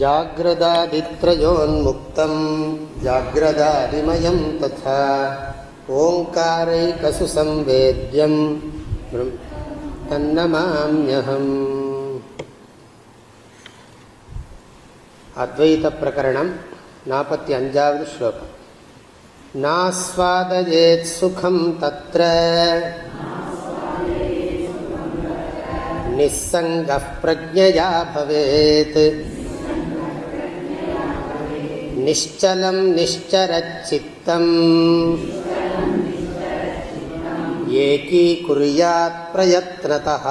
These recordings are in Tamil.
जाग्रदादित्रयोन्मुक्तम् जाग्रदादिमयं तथा ओङ्कारैकसु संवेद्यम् तन्नमाम्यहम् अद्वैतप्रकरणं नापत्ति अञ्जावद् श्लोकम् नास्वादयेत् सुखं तत्र निस्सङ्गः प्रज्ञया भवेत् निश्चलं निश्चरच्चित्तम् एकीकुर्यात् प्रयत्नतः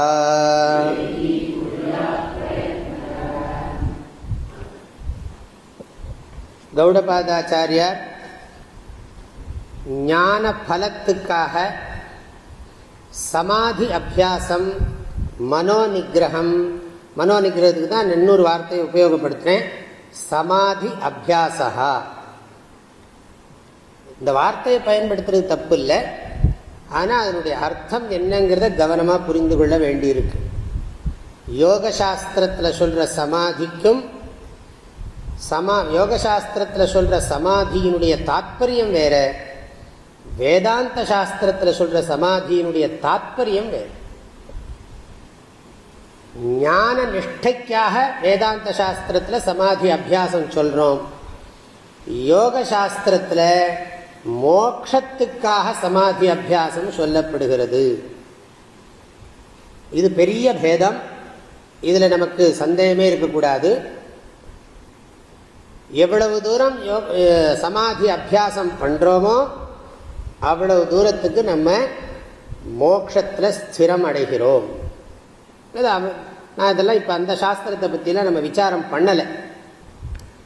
கௌடபாதாச்சாரியார் ஞான பலத்துக்காக சமாதி அபியாசம் மனோ நிகிரகம் மனோ நிகிரகத்துக்கு தான் இன்னொரு வார்த்தையை உபயோகப்படுத்துகிறேன் சமாதி அபியாசா இந்த வார்த்தையை பயன்படுத்துறது தப்பு இல்லை ஆனால் அதனுடைய அர்த்தம் என்னங்கிறத கவனமாக புரிந்து கொள்ள வேண்டியிருக்கு. யோக சாஸ்திரத்தில் சொல்கிற சமாதிக்கும் சமா யோகசாஸ்திரத்தில் சொல்கிற சமாதியினுடைய தாத்பரியம் வேற. வேதாந்த சாஸ்திரத்தில் சொல்கிற சமாதியினுடைய தாத்பரியம் வேறு. ஞான நிஷ்டைக்காக வேதாந்த சாஸ்திரத்தில் சமாதி அபியாசம் சொல்கிறோம் யோக சாஸ்திரத்தில் மோக்ஷத்துக்காக சமாதி அபியாசம் சொல்லப்படுகிறது. இது பெரிய பேதம். இதில் நமக்கு சந்தேகமே இருக்கக்கூடாது. எவ்வளவு தூரம் சமாதி அபியாசம் பண்ணுறோமோ அவ்வளவு தூரத்துக்கு நம்ம மோக்ஷத்தில் ஸ்திரம் அடைகிறோம் நான் இதெல்லாம் இப்போ அந்த சாஸ்திரத்தை பற்றிலாம் நம்ம விசாரம் பண்ணலை.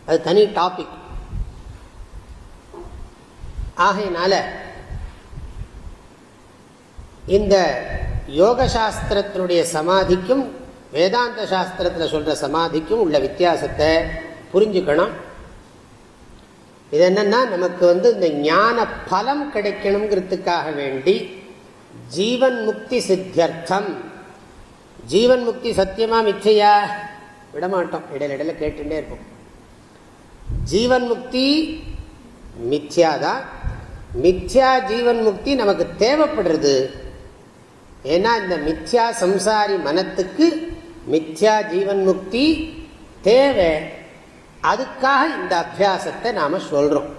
அது தனி டாபிக் ஆகையினால இந்த யோக சாஸ்திரத்தினுடைய சமாதிக்கும் வேதாந்த சாஸ்திரத்தில் சொல்கிற சமாதிக்கும் உள்ள வித்தியாசத்தை புரிஞ்சுக்கணும். இது என்னென்னா நமக்கு வந்து இந்த ஞான பலம் கிடைக்கணுங்கிறதுக்காக வேண்டி ஜீவன் முக்தி சித்தியர்த்தம் ஜீவன் முக்தி சத்தியமா மிச்சையா? விடமாட்டோம். இடையில இடையில கேட்டுட்டே இருப்போம். ஜீவன் முக்தி மித்யாதான் மித்யா ஜீவன் முக்தி நமக்கு தேவைப்படுறது. ஏன்னா இந்த மித்யா சம்சாரி மனத்துக்கு மித்யா ஜீவன் முக்தி தேவை. அதுக்காக இந்த அபியாசத்தை நாம் சொல்கிறோம்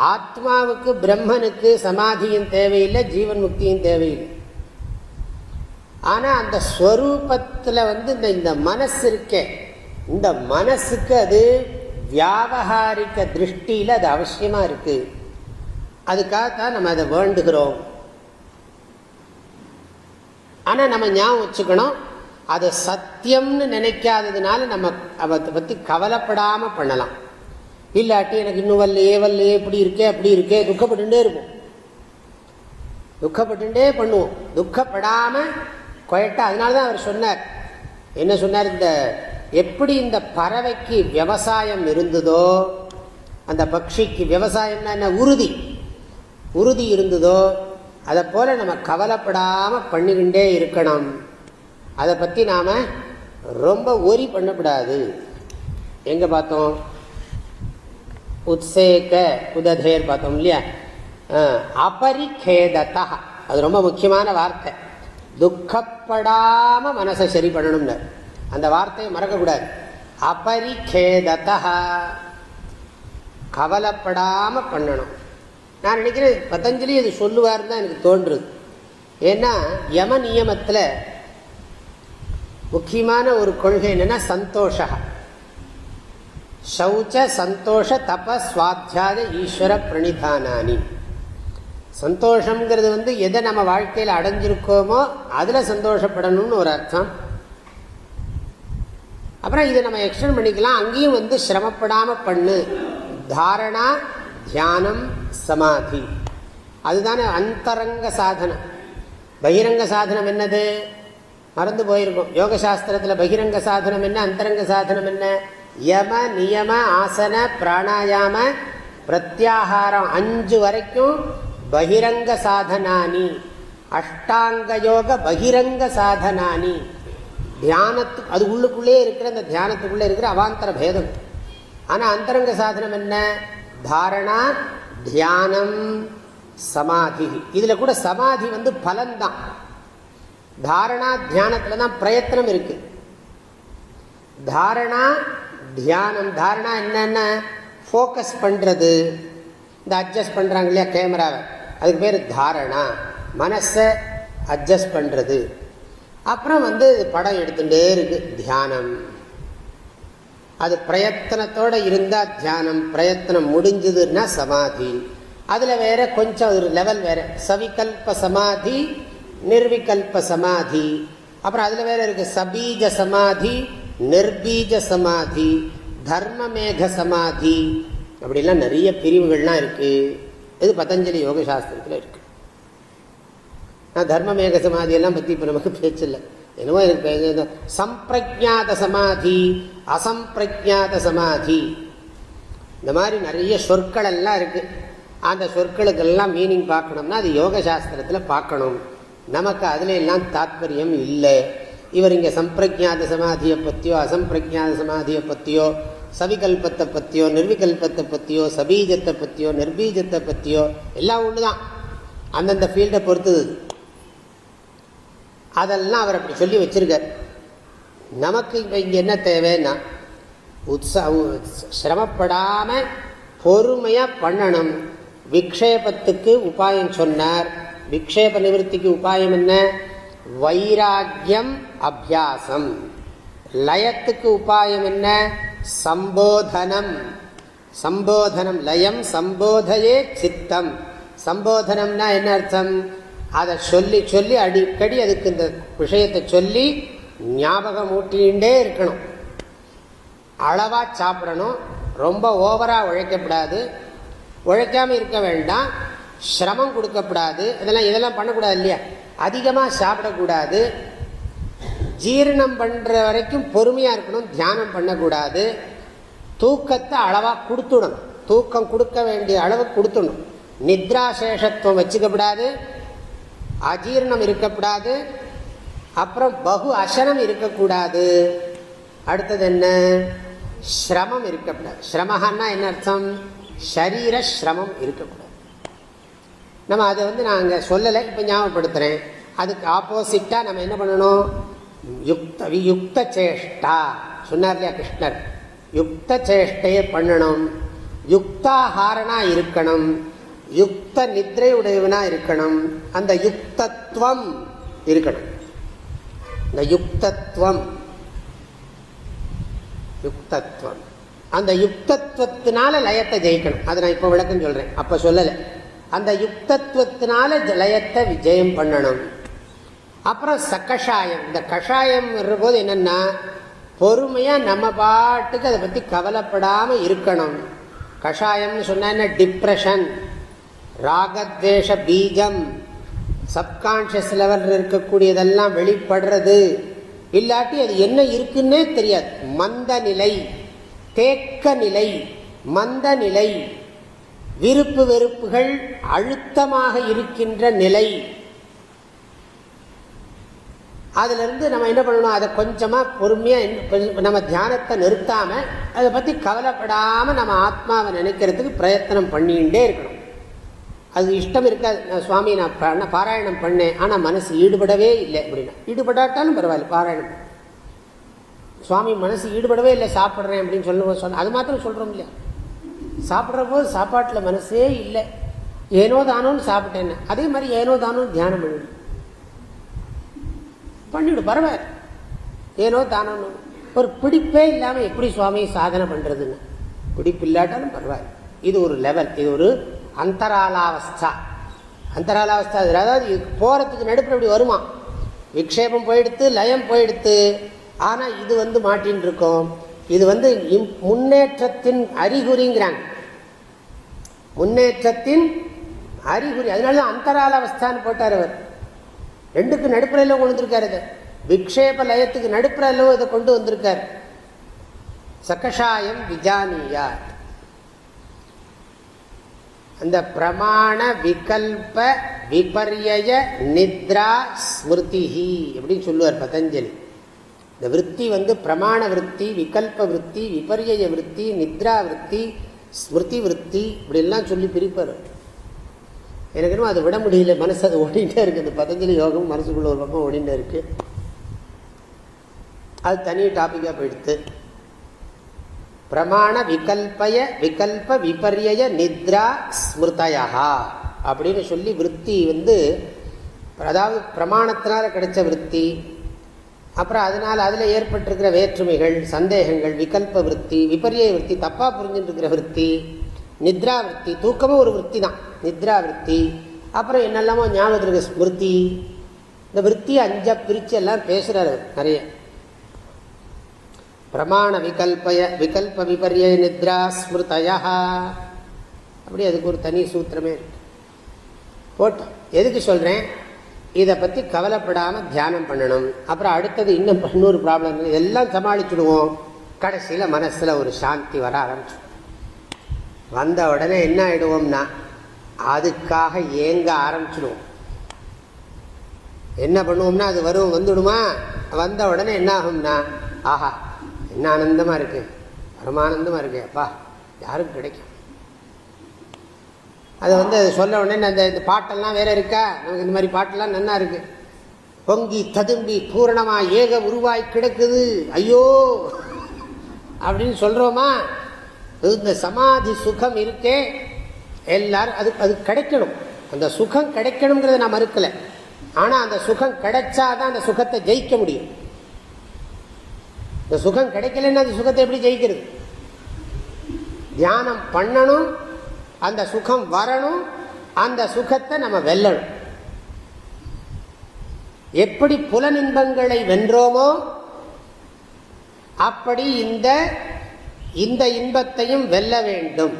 ஆத்மாவுக்கு பிரம்மனுக்கு சமாதியும் தேவையில்லை ஜீவன் முக்தியும் தேவையில்லை. ஆனால் அந்த ஸ்வரூபத்தில் வந்து இந்த இந்த மனசு இருக்கே. இந்த மனசுக்கு அது வியாபகாரிக்க திருஷ்டியில் அது அவசியமாக இருக்குது அதுக்காகத்தான் நம்ம அதை வேண்டுகிறோம். ஆனால் நம்ம ஞாபகம் வச்சுக்கணும் அதை சத்தியம்னு நினைக்காததுனால நம்ம அதை பற்றி கவலைப்படாமல் பண்ணலாம். இல்லாட்டி எனக்கு இன்னும் வரலையே வரலையே இப்படி இருக்கே அப்படி இருக்கே துக்கப்பட்டுட்டே இருப்போம். துக்கப்பட்டுட்டே பண்ணுவோம். துக்கப்படாமல் குயட்டா அதனால தான் அவர் சொன்னார். என்ன சொன்னார்? இந்த எப்படி இந்த பறவைக்கு விவசாயம் இருந்ததோ அந்த பக்ஷிக்கு விவசாயம்னா என்ன? உறுதி. உறுதி இருந்ததோ அதை போல் நம்ம கவலைப்படாமல் பண்ணிக்கிண்டே இருக்கணும். அதை பற்றி நாம் ரொம்ப ஒரி பண்ணக்கூடாது. எங்கே பார்த்தோம்? உத்சேக உததேர் பார்த்தோம் இல்லையா? அபரிகேதத்தா அது ரொம்ப முக்கியமான வார்த்தை. துக்கப்படாம மனசை சரி பண்ணணும்னு. அந்த வார்த்தையை மறக்கக்கூடாது. அபரிகேதத்தா கவலைப்படாம பண்ணணும். நான் நினைக்கிறேன் பதஞ்சலி அது சொல்லுவார் தான் எனக்கு தோன்றுது. ஏன்னா யம நியமத்தில் முக்கியமான ஒரு கொள்கை என்னென்னா சந்தோஷா. சௌச்ச சந்தோஷ தப ஈஸ்வர பிரணிதானானி. சந்தோஷங்கிறது வந்து எதை நம்ம வாழ்க்கையில் அடைஞ்சிருக்கோமோ அதில் சந்தோஷப்படணும்னு ஒரு அர்த்தம். அப்புறம் இதை நம்ம எக்ஸ்டெண்ட் பண்ணிக்கலாம். அங்கேயும் வந்து சிரமப்படாமல் பண்ணு. தாரணா தியானம் சமாதி. அதுதானே அந்தரங்க சாதனம். பகிரங்க சாதனம் என்னது? மறந்து போயிருக்கும். யோக சாஸ்திரத்தில் பகிரங்க சாதனம் என்ன? அந்தரங்க சாதனம் என்ன? யம நியம ஆசன பிராணாயாம பிரத்யாகாரம். அஞ்சு வரைக்கும் பகிரங்க சாதனானி. அஷ்டாங்க யோக பகிரங்க சாதனானி. தியானத்து அது உள்ளுக்குள்ளே இருக்கிற அந்த தியானத்துக்குள்ளே இருக்கிற அவாந்தர பேதம். ஆனால் அந்தரங்க சாதனம் என்ன? தாரணா தியானம் சமாதி. இதில் கூட சமாதி வந்து பலன்தான். தாரணா தியானத்தில் தான் பிரயத்தனம் இருக்கு. தாரணா தியானம். தாரணா என்னென்ன ஃபோக்கஸ் பண்ணுறது இந்த அட்ஜஸ்ட் பண்ணுறாங்க இல்லையா கேமராவை அதுக்கு பேர் தாரணா. மனசை அட்ஜஸ்ட் பண்ணுறது அப்புறம் வந்து படம் எடுத்துகிட்டே இருக்கு. தியானம். அது பிரயத்தனத்தோடு இருந்தால் தியானம் பிரயத்தனம் முடிஞ்சதுன்னா சமாதி. அதில் வேற கொஞ்சம் ஒரு லெவல் வேற. சவிகல்ப சமாதி நிர்விகல்ப சமாதி. அப்புறம் அதில் வேற இருக்கு. சபீஜ சமாதி நிர்பீஜ சமாதி தர்மமேக சமாதி. அப்படிலாம் நிறைய பிரிவுகள்லாம் இருக்குது இது பதஞ்சலி யோக சாஸ்திரத்தில் இருக்கு. நான் தர்மமேக சமாதி எல்லாம் பற்றி இப்போ நமக்கு பேச்சில்லை. என்னவோ எனக்கு சம்பிரஜாத சமாதி அசம்பிரஜாத சமாதி. இந்த மாதிரி நிறைய சொற்கள் எல்லாம் இருக்கு. அந்த சொற்களுக்கெல்லாம் மீனிங் பார்க்கணும்னா அது யோக சாஸ்திரத்தில் பார்க்கணும். நமக்கு அதுல எல்லாம் தாத்பரியம் இல்லை. இவர் இங்கே சம்பிரஜாத சமாதியை பற்றியோ அசம்பிரஜாத சமாதியை பற்றியோ சவிகல்பத்தை பற்றியோ நிர்விகல்பத்தை பற்றியோ சபீஜத்தை பற்றியோ நிர்பீஜத்தை பற்றியோ எல்லாம் ஒன்று தான் அந்தந்த ஃபீல்டை பொறுத்தது. அதெல்லாம் அவர் அப்படி சொல்லி வச்சிருக்கார். நமக்கு இப்போ இங்கே என்ன தேவைன்னா உற்சா சிரமப்படாமல் பொறுமையாக பண்ணணும். விக்ஷேபத்துக்கு உபாயம் சொன்னார். விக்ஷேப நிவர்த்திக்கு உபாயம் என்ன? வைராக்கியம் அபியாசம். லயத்துக்கு உபாயம் என்ன? சம்போதனம். சம்போதனம் லயம் சம்போதையே சித்தம். சம்போதனம்னா என்ன அர்த்தம்? அதை சொல்லி சொல்லி அடிக்கடி அதுக்கு இந்த விஷயத்தை சொல்லி ஞாபகம் ஊட்டிகிட்டே இருக்கணும். அளவா சாப்பிடணும். ரொம்ப ஓவராக உழைக்கப்படாது. உழைக்காமல் இருக்க வேண்டாம். சிரமம் கொடுக்கப்படாது. இதெல்லாம் இதெல்லாம் பண்ணக்கூடாது இல்லையா? அதிகமாக சாப்பிடக்கூடாது. ஜீரணம் பண்ணுற வரைக்கும் பொறுமையாக இருக்கணும் தியானம் பண்ணக்கூடாது. தூக்கத்தை அளவாக கொடுத்துடணும். தூக்கம் கொடுக்க வேண்டிய அளவு கொடுத்துடணும். நித்ராசேஷத்துவம் வச்சுக்கப்படாது. அஜீர்ணம் இருக்கக்கூடாது. அப்புறம் பகு அசனம் இருக்கக்கூடாது. அடுத்தது என்ன? சிரமம் இருக்கக்கூடாது. சிரமஹான்னா என்ன அர்த்தம்? ஷரீர சிரமம் இருக்கக்கூடாது. நம்ம அதை வந்து நான் அங்கே சொல்லலை இப்போ ஞாபகப்படுத்துகிறேன் அதுக்கு ஆப்போசிட்டாக நம்ம என்ன பண்ணணும்? யுக்த வியுக்த சேஷ்டா சொன்னார் இல்லையா கிருஷ்ணர்? யுக்த சேஷ்டையை பண்ணணும். யுக்தாஹாரனா இருக்கணும். யுக்த நித்ரை உடையவனா இருக்கணும். அந்த யுக்தத்துவம் இருக்கணும். இந்த யுக்தத்துவம் யுக்தத்துவம் அந்த யுக்தத்துவத்தினால லயத்தை ஜெயிக்கணும். அதை நான் இப்போ விளக்கம் சொல்றேன். அப்போ சொல்லலை. அந்த யுக்தத்துவத்தினால லயத்தை விஜயம் பண்ணணும். அப்புறம் சக்கஷாயம் இந்த கஷாயம் போது என்னன்னா பொறுமையா நம்ம பாட்டுக்கு அதை பத்தி கவலைப்படாம இருக்கணும். கஷாயம்னு சொன்ன டிப்ரெஷன் ராகத்வேஷ பீஜம். சப்கான்ஷியஸ் லெவலில் இருக்கக்கூடியதெல்லாம் வெளிப்படுறது. இல்லாட்டி அது என்ன இருக்குன்னே தெரியாது. மந்த நிலை தேக்க நிலை மந்த நிலை விருப்பு வெறுப்புகள் அழுத்தமாக இருக்கின்ற நிலை. அதிலிருந்து நம்ம என்ன பண்ணணும்? அதை கொஞ்சமாக பொறுமையாக நம்ம தியானத்தை நிறுத்தாமல் அதை பற்றி கவலைப்படாமல் நம்ம ஆத்மாவை நினைக்கிறதுக்கு பிரயத்தனம் பண்ணிகிட்டே இருக்கணும். அது இஷ்டம் இருக்காது. நான் சுவாமி நான் பாராயணம் பண்ணேன். ஆனால் மனசு ஈடுபடவே இல்லை அப்படின்னா. ஈடுபடாட்டாலும் பரவாயில்ல பாராயணம். சுவாமி மனசு ஈடுபடவே இல்லை சாப்பிட்றேன் அப்படின்னு சொல்லுவோம் சொன்ன அது மாத்திரம் சொல்கிறோம் இல்லையா? சாப்பிட்ற போது சாப்பாட்டில் மனசே இல்லை. ஏனோ தானோன்னு சாப்பிட்டேன்னு. அதே மாதிரி ஏனோ தானோன்னு தியானம் பண்ணணும். பண்ணிவிடு பரவாயில்ல. ஏனோ தானோன்னு ஒரு பிடிப்பே இல்லாமல் எப்படி சுவாமி சாதனை பண்ணுறதுன்னு பிடிப்பு இல்லாட்டாலும் பரவாயில்ல. இது ஒரு லெவல் இது ஒரு அந்தராலாவஸ்தா. அந்தராலாவஸ்தா அதாவது போகிறதுக்கு நடுப்புற இப்படி வருமா? விக்ஷேபம் போயிடுத்து லயம் போயிடுத்து. ஆனால் இது வந்து மாட்டின்னு இருக்கோம். இது வந்து முன்னேற்றத்தின் அறிகுறிங்கிறாங்க. முன்னேற்றத்தின் அறிகுறி. அதனால அந்தரால அவஸ்தான்னு போட்டார் அவர். ரெண்டுக்கு நடுப்புறையில் கொண்டு வந்திருக்காரு இதை விக்ஷேப லயத்துக்கு நடுப்புறையிலும் இதை கொண்டு வந்திருக்கார். சகஷாயம் விஜானியார் அந்த பிரமாண விகல்ப விபர்ய நித்ரா ஸ்மிருதி அப்படின்னு சொல்லுவார் பதஞ்சலி. இந்த விற்பி வந்து பிரமாண விற்பி விகல்ப விற்பி விபரிய விற்பி நித்ரா விற்பி ஸ்மிருதி விற்பி இப்படிலாம் சொல்லி பிரிப்பார். எனக்கு என்னமோ அதை விட முடியல. மனசு அது ஓடிட்டே இருக்குது. இந்த பதஞ்சலி யோகம் மனசுக்குள்ள ஒரு பக்கம் ஓடிட்டே இருக்கு. அது தனி டாப்பிக்காக போயிடுத்து. பிரமாண விகல்பய விகல்ப விபரிய நித்ரா ஸ்மிருதயா அப்படின்னு சொல்லி விற்பி வந்து அதாவது பிரமாணத்தினால கிடைச்ச விற்பி அப்புறம் அதனால் அதில் ஏற்பட்டிருக்கிற வேற்றுமைகள் சந்தேகங்கள் விகல்ப விற்பி விபரிய விற்பி தப்பாக புரிஞ்சுட்டு இருக்கிற விற்பி நித்ரா விற்பி தூக்கமும் ஒரு விற்பி தான் நித்ரா விற்பி அப்புறம் என்னெல்லாமோ ஞாபகத்தில் இருக்கு ஸ்மிருதி. இந்த விற்பி அஞ்சா பிரித்து எல்லாம் பேசுகிறாரு நிறைய. பிரமாண விகல்பய விகல்ப விபரிய நித்ரா ஸ்மிருதயா. அப்படி அதுக்கு ஒரு தனி சூத்திரமே இருக்கு. போட்டோம் எதுக்கு சொல்கிறேன் இதை பற்றி கவலைப்படாமல் தியானம் பண்ணணும். அப்புறம் அடுத்தது இன்னும் இன்னொரு ப்ராப்ளம் இதெல்லாம் சமாளிச்சுடுவோம். கடைசியில் மனசில் ஒரு சாந்தி வர ஆரம்பிச்சிடும். வந்த உடனே என்ன ஆகிடுவோம்னா அதுக்காக ஏங்க ஆரம்பிச்சிடுவோம் என்ன பண்ணுவோம்னா அது வரும் வந்துடுமா? வந்த உடனே என்ன ஆகும்னா ஆஹா என்ன ஆனந்தமாக இருக்கு. பரமானந்தமாக இருக்கு. அப்பா யாருக்கும் கிடைக்கும்? அது வந்து அது சொல்ல உடனே அந்த இந்த பாட்டெல்லாம் வேற இருக்கா? நமக்கு இந்த மாதிரி பாட்டெல்லாம் நல்லா இருக்கு. பொங்கி ததும்பி பூரணமா ஏக உருவாய் கிடக்குது. ஐயோ! அப்படின்னு சொல்கிறோமா இந்த சமாதி சுகம் இருக்கே எல்லாரும் அது அது கிடைக்கணும். அந்த சுகம் கிடைக்கணுங்கிறத நான் மறுக்கல. ஆனால் அந்த சுகம் கிடைச்சாதான் அந்த சுகத்தை ஜெயிக்க முடியும். இந்த சுகம் கிடைக்கலன்னா அந்த சுகத்தை எப்படி ஜெயிக்கிறது? தியானம் பண்ணணும் அந்த சுகம் வரணும் அந்த சுகத்தை நம்ம வெல்லணும். எப்படி புலநின்பங்களை வென்றோமோ அப்படி இந்த இந்த இன்பத்தையும் வெல்ல வேண்டும்.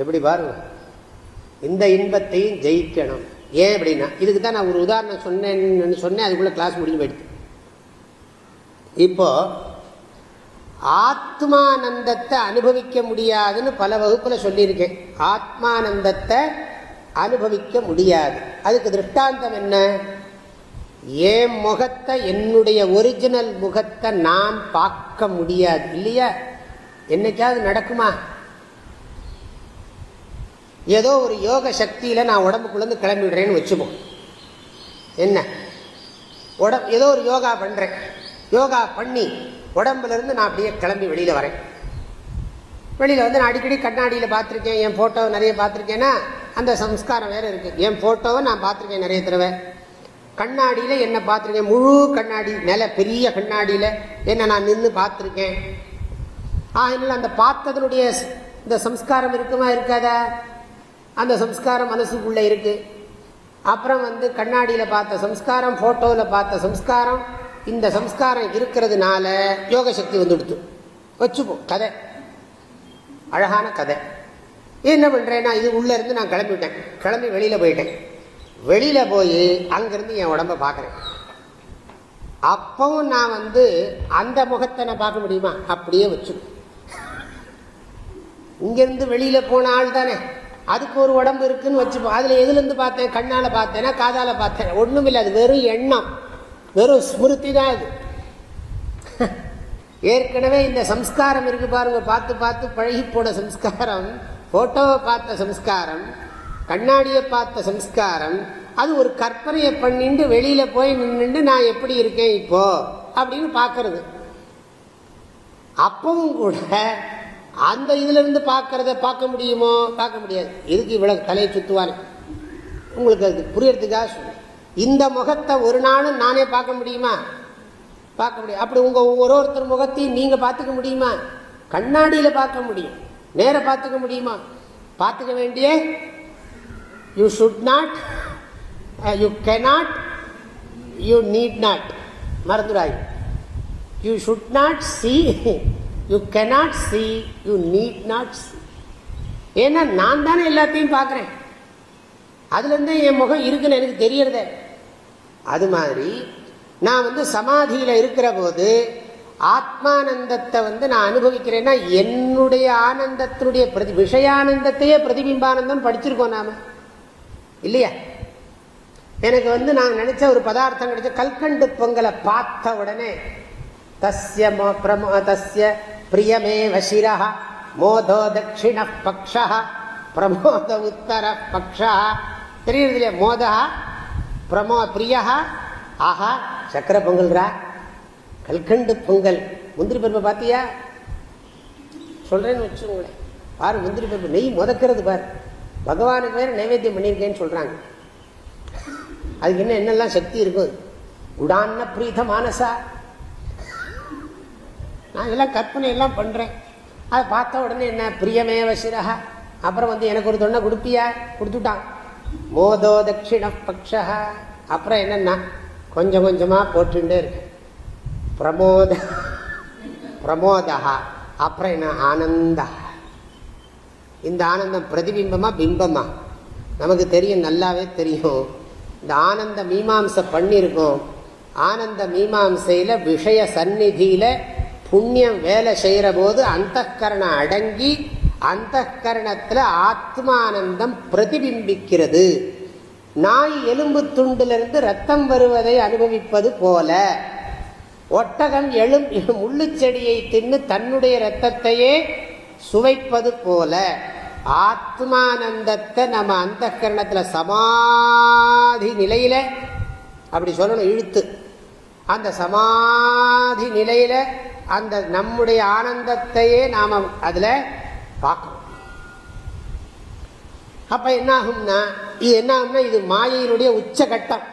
எப்படி பாருங்க இந்த இன்பத்தையும் ஜெயிக்கணும். ஏன் அப்படின்னா இதுக்கு தான் நான் ஒரு உதாரணம் சொன்னேன்னு சொன்னேன் அதுக்குள்ள கிளாஸ் முடிஞ்சு போயிடுச்சு. இப்போ ஆத்மானந்தத்தை அனுபவிக்க முடியாதுன்னு பல வகுப்புல சொல்லியிருக்கேன். ஆத்மானந்தத்தை அனுபவிக்க முடியாது. அதுக்கு திருஷ்டாந்தம் என்ன? என் முகத்தை என்னுடைய ஒரிஜினல் முகத்தை நான் பார்க்க முடியாது இல்லையா? என்னைக்காவது நடக்குமா? ஏதோ ஒரு யோக சக்தியில் நான் உடம்புக்குள்ளேருந்து கிளம்பிடுறேன்னு வச்சுப்போம் என்ன? உடம்பு ஏதோ ஒரு யோகா பண்ணுறேன் யோகா பண்ணி உடம்புலேருந்து நான் அப்படியே கிளம்பி வெளியில் வரேன். வெளியில் வந்து நான் அடிக்கடி கண்ணாடியில் பார்த்துருக்கேன் என் ஃபோட்டோவை நிறைய பார்த்துருக்கேன்னா அந்த சம்ஸ்காரம் வேறு இருக்குது என் ஃபோட்டோவை நான் பார்த்துருக்கேன் நிறைய தடவை. கண்ணாடியில என்ன பார்த்துருக்கேன். முழு கண்ணாடி நில பெரிய கண்ணாடியில என்ன நான் நின்று பார்த்துருக்கேன். ஆகினால அந்த பார்த்ததனுடைய இந்த சம்ஸ்காரம் இருக்குமா இருக்காதா? அந்த சம்ஸ்காரம் மனசுக்குள்ளே இருக்கு. அப்புறம் வந்து கண்ணாடியில் பார்த்த சம்ஸ்காரம் ஃபோட்டோவில் பார்த்த சம்ஸ்காரம் இந்த சம்ஸ்காரம் இருக்கிறதுனால யோக சக்தி வந்து கொடுத்து வச்சுப்போம் கதை. அழகான கதை. என்ன பண்ணுறேன்னா இது உள்ளே இருந்து நான் கிளம்பிவிட்டேன் கிளம்பி வெளியில் போயிட்டேன். வெளியில் போய் அங்கேருந்து என் உடம்ப பார்க்குறேன் அப்பவும் நான் வந்து அந்த முகத்தை நான் பார்க்க முடியுமா? அப்படியே வச்சு. இங்கேருந்து வெளியில் போன ஆள் தானே. அதுக்கு ஒரு உடம்பு இருக்குன்னு வச்சுப்போம் அதில் எதுலேருந்து பார்த்தேன்? கண்ணால் பார்த்தேன்னா காதால் பார்த்தேன். ஒன்றும் இல்லை அது வெறும் எண்ணம். வெறும் ஸ்மிருதி தான் அது. ஏற்கனவே இந்த சம்ஸ்காரம் இருக்கு பாருங்க. பார்த்து பார்த்து பழகி போன சம்ஸ்காரம் போட்டோவை பார்த்த சம்ஸ்காரம் கண்ணாடியை பார்த்த சம்ஸ்காரம் அது ஒரு கற்பனையை பண்ணிட்டு வெளியில போய் நின்று நான் எப்படி இருக்கேன் இப்போ? அப்படின்னு பார்க்கறது. அப்பவும் கூட அந்த இதுல இருந்து பார்க்கறத பார்க்க முடியுமோ? பார்க்க முடியாது. இதுக்கு இவ்வளவு தலையை சுத்துவானே உங்களுக்கு அது புரியறதுக்காக சொல்றேன் இந்த முகத்தை ஒரு நாளும் நானே பார்க்க முடியுமா? பார்க்க முடியும் அப்படி உங்க ஒரு ஒருத்தர் முகத்தையும் நீங்க பார்த்துக்க முடியுமா? கண்ணாடியில் பார்க்க முடியும். நேர பார்த்துக்க முடியுமா? பார்த்துக்க வேண்டிய you should not you cannot you need not மறந்துடாய் you should not see you cannot see you need not see ஏன்னா நான் தானே எல்லாத்தையும் பார்க்குறேன். அதுலேருந்து என் முகம் இருக்குன்னு எனக்கு தெரியறதே. அது மாதிரி நான் வந்து சமாதியில் இருக்கிற போது ஆத்மானந்தத்தை வந்து நான் அனுபவிக்கிறேன்னா என்னுடைய ஆனந்தத்தினுடைய பிரதி விஷயானந்தத்தையே பிரதிபிம்பானந்தம் படிச்சிருக்கோம் நாம. இல்லையா? எனக்கு வந்து நான் நினைச்ச ஒரு பதார்த்தம் கிடைச்ச கல்கண்டு பொங்கலை பார்த்த உடனே தஸ்ய பிரமோ தஸ்ய பிரியமே வசிரா மோதோ தட்சிண பக்ஷா பிரமோத உத்தர பக்ஷா தெரியுது இல்லையா? மோதா பிரமோ பிரியா ஆஹா சக்கர பொங்கல்ரா? கல்கண்டு பொங்கல். முந்திரி பருப்பை பார்த்தியா? சொல்றேன்னு வச்சுக்கோங்களேன். பாரு முந்திரி பருப்பு நெய் முதக்கிறது பாரு. பகவானுக்கு வேறு நைவேத்தியம் பண்ணியிருக்கேன்னு சொல்கிறாங்க அதுக்கு என்ன என்னெல்லாம் சக்தி இருக்கும் உடான்ன பிரீத மானசா. நான் இதெல்லாம் கற்பனை எல்லாம் பண்ணுறேன் அதை பார்த்த உடனே என்ன பிரியமே வசிரகா அப்புறம் வந்து எனக்கு ஒரு தொண்ணை கொடுப்பியா? கொடுத்துட்டான். மோதோ தட்சிண பக்ஷா அப்புறம் என்னன்னா கொஞ்சம் கொஞ்சமாக போட்டுட்டே இருக்கேன் பிரமோத பிரமோதா அப்புறம் என்ன ஆனந்தா இந்த ஆனந்தம் பிரதிபிம்பமா பிம்பமா? நமக்கு தெரியும் நல்லாவே தெரியும். இந்த ஆனந்த மீமாம்சை பண்ணியிருக்கோம் ஆனந்த மீமாம்சையில் விஷய சந்நிதியில் புண்ணியம் வேலை செய்கிற போது அந்த கரணம் அடங்கி அந்த கரணத்தில் ஆத்மானந்தம் பிரதிபிம்பிக்கிறது. நாய் எலும்பு துண்டிலிருந்து ரத்தம் வருவதை அனுபவிப்பது போல. ஒட்டகம் எழும் முள்ளு செடியை தின்னு தன்னுடைய ரத்தத்தையே சுவைப்பது போல ஆத்மானந்தத்தை நம்ம அந்த கரணத்தில் சமாதி நிலையில அப்படி சொல்லணும் இழுத்து. அந்த சமாதி நிலையில அந்த நம்முடைய ஆனந்தத்தையே நாம அதுல பார்க்கணும். அப்ப என்ன ஆகும்னா இது என்ன ஆகும்னா இது மாயையினுடைய உச்சகட்டம்.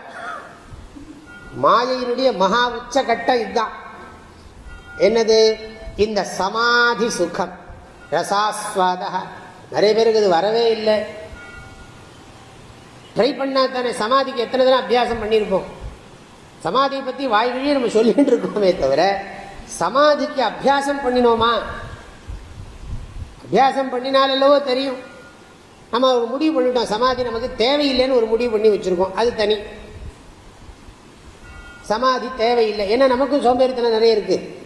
மாயையினுடைய மகா உச்சகட்டம் இதுதான். என்னது? இந்த சமாதி சுகம். ரசாஸ்வாதா நிறைய பேருக்கு இது வரவே இல்லை. ட்ரை பண்ணா தானே சமாதிக்கு எத்தனை தடவை அபியாசம் பண்ணியிருப்போம்? சமாதியை பற்றி வாய்வழியே நம்ம சொல்லிகிட்டு இருக்கோமே தவிர சமாதிக்கு அபியாசம் பண்ணினோமா? அபியாசம் பண்ணினாலல்லவோ தெரியும். நம்ம ஒரு முடிவு பண்ணிட்டோம். சமாதி நமக்கு தேவையில்லைன்னு ஒரு முடிவு பண்ணி வச்சிருக்கோம். அது தனி. சமாதி தேவையில்லை. ஏன்னா நமக்கும் சோம்பேறித்தனம் நிறைய இருக்குது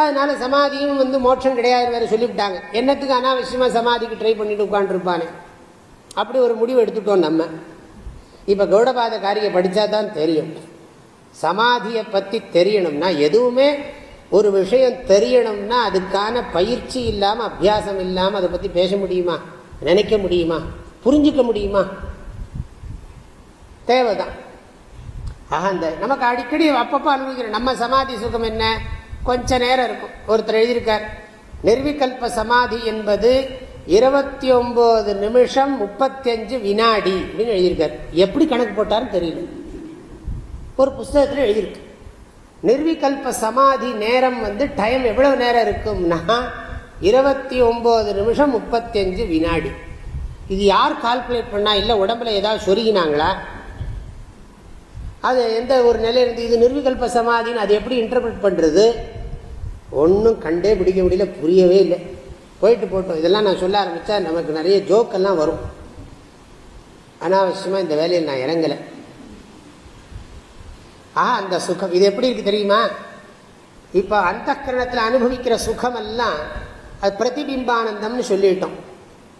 அதனால சமாதியும் வந்து மோட்சம் கிடையாது வேற சொல்லிவிட்டாங்க. என்னத்துக்கு அனாவசியமா சமாதிக்கு ட்ரை பண்ணிட்டு உட்காந்துருப்பானே அப்படி ஒரு முடிவு எடுத்துட்டோம் நம்ம. இப்ப கௌடபாத காரியை படித்தா தான் தெரியும். சமாதியை பத்தி தெரியணும்னா எதுவுமே ஒரு விஷயம் தெரியணும்னா அதுக்கான பயிற்சி இல்லாம அபியாசம் இல்லாம அதை பத்தி பேச முடியுமா? நினைக்க முடியுமா? புரிஞ்சுக்க முடியுமா? தேவைதான். ஆக அந்த நமக்கு அடிக்கடி அப்பப்போ அனுபவிக்கிறோம் நம்ம சமாதி சுகம் என்ன? கொஞ்ச நேரம் இருக்கும். ஒருத்தர் எழுதியிருக்கார் நிர்விகல்ப சமாதி என்பது இருபத்தி ஒன்பது நிமிஷம் முப்பத்தி அஞ்சு வினாடி அப்படின்னு எழுதியிருக்கார். எப்படி கணக்கு போட்டார்னு தெரியல. ஒரு புஸ்தகத்தில் எழுதியிருக்கு. நிர்விகல்ப சமாதி நேரம் வந்து டைம் எவ்வளவு நேரம் இருக்கும்னா இருபத்தி ஒன்பது நிமிஷம் முப்பத்தி அஞ்சு வினாடி. இது யார் கால்குலேட் பண்ணா இல்லை உடம்புல ஏதாவது சொருகினாங்களா? அது எந்த ஒரு நிலை இருந்து இது நிர்விகல்ப சமாதின்னு அது எப்படி இன்டர்பிரட் பண்ணுறது ஒன்றும் கண்டே பிடிக்க முடியல புரியவே இல்லை. போயிட்டு போட்டோம். இதெல்லாம் நான் சொல்ல ஆரம்பித்தா நமக்கு நிறைய ஜோக்கெல்லாம் வரும். அனாவசியமாக இந்த வேலையில் நான் இறங்கலை. ஆஹா அந்த சுகம். இது எப்படி இருக்குது தெரியுமா? இப்போ அந்த கரணத்தில் அனுபவிக்கிற சுகமெல்லாம் அது பிரதிபிம்பானந்தம்னு சொல்லிட்டோம்.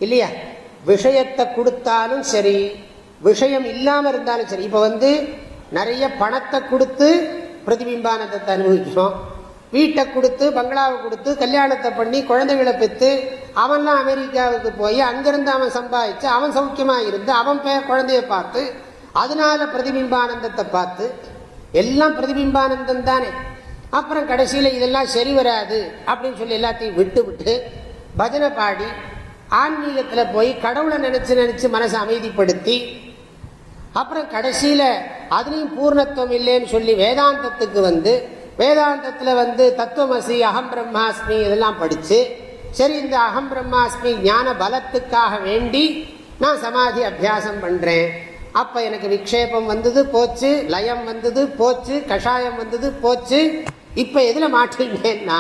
இல்லையா? விஷயத்தை கொடுத்தாலும் சரி விஷயம் இல்லாமல் இருந்தாலும் சரி. இப்போ வந்து நிறைய பணத்தை கொடுத்து பிரதிபிம்பானந்தத்தை அனுபவிக்கிறோம். வீட்டை கொடுத்து பங்களாவை கொடுத்து கல்யாணத்தை பண்ணி குழந்தைகளை பெற்று அவன்லாம் அமெரிக்காவுக்கு போய் அங்கிருந்து அவன் சம்பாதிச்சு அவன் சௌக்கியமாக இருந்து அவன் பே குழந்தைய பார்த்து அதனால பிரதிபிம்பானந்தத்தை பார்த்து எல்லாம் பிரதிபிம்பானந்தம் தானே. அப்புறம் கடைசியில் இதெல்லாம் சரி வராது அப்படின்னு சொல்லி எல்லாத்தையும் விட்டு விட்டு பஜனை பாடி ஆன்மீகத்தில் போய் கடவுளை நினச்சி நினச்சி மனசை அமைதிப்படுத்தி அப்புறம் கடைசியில் அதுலேயும் பூர்ணத்துவம் இல்லைன்னு சொல்லி வேதாந்தத்துக்கு வந்து வேதாந்தத்தில் வந்து தத்துவமசி அகம் பிரம்மாஸ்மி இதெல்லாம் படித்து சரி இந்த அகம் பிரம்மாஸ்மி ஞான பலத்துக்காக வேண்டி நான் சமாதி அபியாசம் பண்ணுறேன் அப்போ எனக்கு விக்ஷேபம் வந்தது போச்சு. லயம் வந்தது போச்சு. கஷாயம் வந்தது போச்சு. இப்போ எதில் மாட்டினேன்னா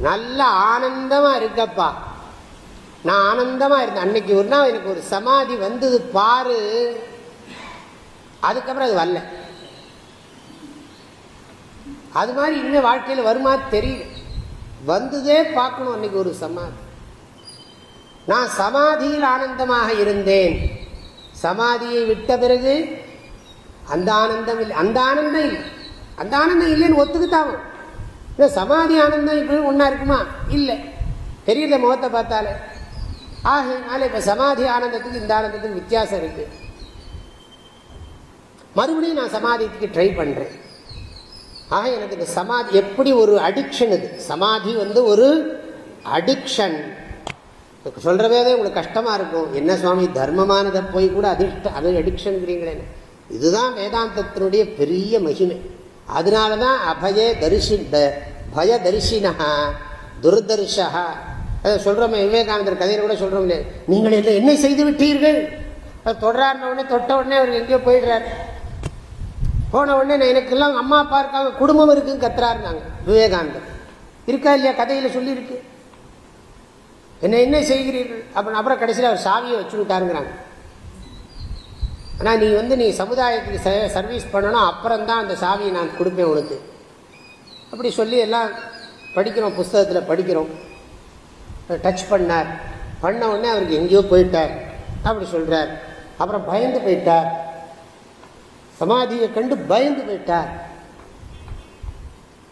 நல்ல ஆனந்தமாக இருக்கப்பா. நான் ஆனந்தமாக இருந்தேன். அன்னைக்கு ஒரு நாள் எனக்கு ஒரு சமாதி வந்தது பாரு. அதுக்கப்புறம் அது வரல. அது மாதிரி இனிமேல் வாழ்க்கையில் வருமா தெரியல. வந்ததே பார்க்கணும் அன்னைக்கு ஒரு சமாதி. நான் சமாதியில் ஆனந்தமாக இருந்தேன். சமாதியை விட்ட பிறகு அந்த ஆனந்தம் இல்லை. அந்த ஆனந்தம் இல்லை. அந்த ஆனந்தம் இல்லைன்னு ஒத்துக்கிட்டாவும் இல்லை சமாதி ஆனந்தம் இப்படி ஒன்றா இருக்குமா? இல்லை. தெரியல முகத்தை பார்த்தாலே. ஆகையினால இப்போ சமாதி ஆனந்தத்துக்கு இந்த ஆனந்தத்துக்கு வித்தியாசம் இருக்குது மறுபடியும் நான் சமாதிக்கு ட்ரை பண்ணுறேன் ஆக எனக்கு இந்த சமாதி எப்படி ஒரு அடிக்ஷன் இது? சமாதி வந்து ஒரு அடிக்ஷன் சொல்கிறவே உங்களுக்கு கஷ்டமாக இருக்கும். என்ன சுவாமி தர்மமானதை போய் கூட அதிர்ஷ்ட அது அடிக்ஷன்கிறீங்களே இதுதான் வேதாந்தத்தினுடைய பெரிய மகிமை. அதனால தான் அபய தரிசி பய தரிசினா துர்தர்ஷா அதை சொல்கிறோமே விவேகானந்தர் கதையில் கூட சொல்கிறோம் இல்லையா நீங்கள் என்ன என்ன செய்து விட்டீர்கள். தொடரான உடனே தொட்ட உடனே அவர் எங்கேயோ போயிடுறாரு. போன உடனே நான் எனக்கெல்லாம் அம்மா அப்பா இருக்காங்க குடும்பம் இருக்குன்னு கத்துறாருனாங்க. விவேகானந்தர். இருக்கா இல்லையா? கதையில் சொல்லியிருக்கு. என்ன என்ன செய்கிறீர்கள்? அப்புறம் அப்புறம் கடைசியில் அவர் சாவியை வச்சுட்டாருங்கிறாங்க. ஆனால் நீ வந்து நீ சமுதாயத்துக்கு சர்வீஸ் பண்ணணும் அப்புறம் தான் அந்த சாவியை நான் கொடுப்பேன் உனக்கு. அப்படி சொல்லி எல்லாம் படிக்கிறோம் புஸ்தகத்தில் படிக்கிறோம். டச் பண்ணார். பண்ண உடனே அவருக்கு எங்கேயோ போயிட்டார். அப்படி சொல்கிறார் அப்புறம் பயந்து போயிட்டார். சமாதியை கண்டு பயந்து போயிட்டார்.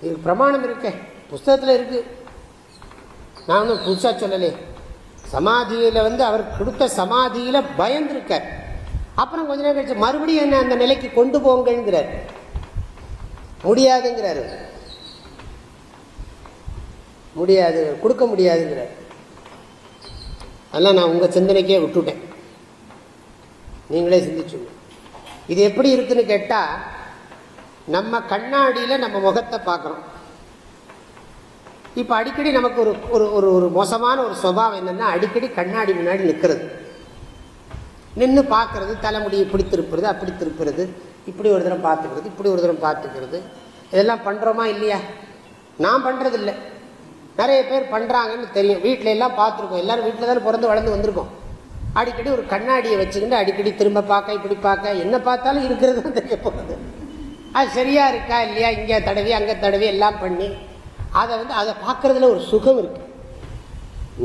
இது பிரமாணம் இருக்கே புஸ்தகத்தில் இருக்கு. நான் ஒன்றும் புதுசாக சொல்லலே. சமாதியில் வந்து அவர் கொடுத்த சமாதியில் பயந்துருக்கார். அப்புறம் கொஞ்ச நேரம் கழிச்சு மறுபடியும் என்ன அந்த நிலைக்கு கொண்டு போங்கிறார் முடியாதுங்கிறாரு. முடியாது கொடுக்க முடியாதுங்கிறார். அதெல்லாம் நான் உங்கள் சிந்தனைக்கே விட்டுட்டேன். நீங்களே சிந்திச்சுங்க இது எப்படி இருக்குன்னு கேட்டால் நம்ம கண்ணாடியில் நம்ம முகத்தை பார்க்குறோம். இப்போ அடிக்கடி நமக்கு ஒரு ஒரு ஒரு ஒரு மோசமான ஒரு சுபாவம் என்னென்னா அடிக்கடி கண்ணாடி முன்னாடி நிற்கிறது நின்று பார்க்கறது தலைமுடியை இப்படி திருப்புறது அப்படி திருப்புறது இப்படி ஒரு தரம் பார்த்துக்கிறது இப்படி ஒரு தரம் பார்த்துக்கிறது. இதெல்லாம் பண்ணுறோமா இல்லையா? நான் பண்ணுறதில்லை நிறைய பேர் பண்ணுறாங்கன்னு தெரியும். வீட்டில எல்லாம் பார்த்துருக்கோம். எல்லாரும் வீட்டில் தானே பிறந்து வளர்ந்து வந்திருக்கோம். அடிக்கடி ஒரு கண்ணாடியை வச்சுக்கிட்டு அடிக்கடி திரும்ப பார்க்க இப்படி பார்க்க என்ன பார்த்தாலும் இருக்கிறது தான் தெரிய போகிறது அது சரியாக இருக்கா இல்லையா? இங்கே தடவி அங்கே தடவி எல்லாம் பண்ணி அதை வந்து அதை பார்க்கறதுல ஒரு சுகம் இருக்கு.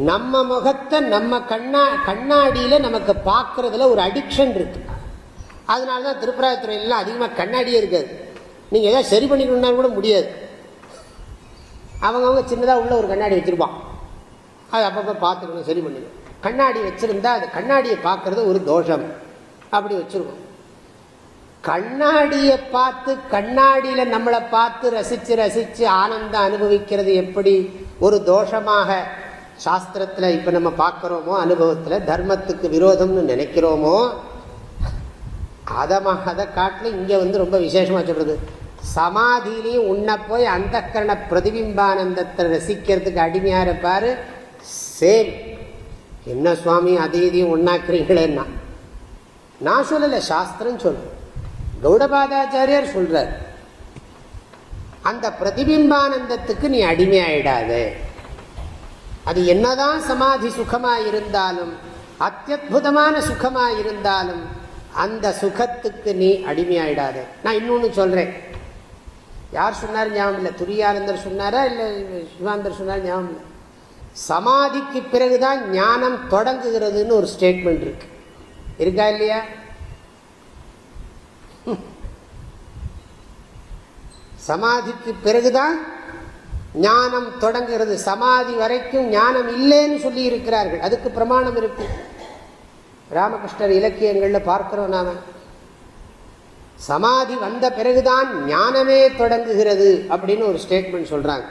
நம்ம முகத்தை நம்ம கண்ணா கண்ணாடியில் நமக்கு பார்க்கறதுல ஒரு அடிக்ஷன் இருக்கு. அதனால தான் திருப்பராயத்துறையிலாம் அதிகமாக கண்ணாடியே இருக்காது. நீங்கள் எதாவது சரி பண்ணிக்கணும்னா கூட முடியாது. அவங்கவுங்க சின்னதாக உள்ள ஒரு கண்ணாடி வச்சுருப்பான். அது அப்பப்போ பார்த்துக்கணும் சரி பண்ணிக்கணும். கண்ணாடி வச்சுருந்தா அது கண்ணாடியை பார்க்கறது ஒரு தோஷம். அப்படி வச்சுருக்கோம். கண்ணாடியை பார்த்து கண்ணாடியில் நம்மளை பார்த்து ரசித்து ரசித்து ஆனந்தம் அனுபவிக்கிறது எப்படி? ஒரு தோஷமாக சாஸ்திரத்தில் இப்போ நம்ம பார்க்குறோமோ அனுபவத்தில் தர்மத்துக்கு விரோதம்னு நினைக்கிறோமோ அதை அதை காட்டில் இங்கே வந்து ரொம்ப விசேஷமாக சொல்கிறது சமாதியிலையும் உன்னை போய் அந்த கரண பிரதிபிம்பானந்தத்தை ரசிக்கிறதுக்கு அடிமையாக இருப்பார். சேம் என்ன சுவாமி அதே இதையும் ஒன்னாக்குறீங்களேன்னா நான் சொல்லலை சாஸ்திரம் சொல்றேன் கௌடபாதாச்சாரியார் சொல்றார் அந்த பிரதிபிம்பானந்தத்துக்கு நீ அடிமையாயிடாது. அது என்னதான் சமாதி சுகமா இருந்தாலும் அத்தியுதமான சுகமா இருந்தாலும் அந்த சுகத்துக்கு நீ அடிமையாயிடாத. நான் இன்னொன்னு சொல்றேன். யார் சொன்னார் ஞாபகம் இல்லை? துரியானந்தர் சொன்னாரா இல்லை சிவாந்தர் சொன்னார் ஞாபகம் இல்லை? சமாதிக்கு பிறகுதான் ஞானம் தொடங்குகிறதுன்னு ஒரு ஸ்டேட்மெண்ட் இருக்கு. இருக்கா இல்லையா? சமாதிக்கு பிறகுதான் ஞானம் தொடங்குகிறது. சமாதி வரைக்கும் ஞானம் இல்லைன்னு சொல்லி இருக்கிறார்கள். அதுக்கு பிரமாணம் இருக்கு. ராமகிருஷ்ணர் இலக்கியங்களில் பார்க்கிறோம் நாம. சமாதி வந்த பிறகுதான் ஞானமே தொடங்குகிறது அப்படின்னு ஒரு ஸ்டேட்மெண்ட் சொல்றாங்க.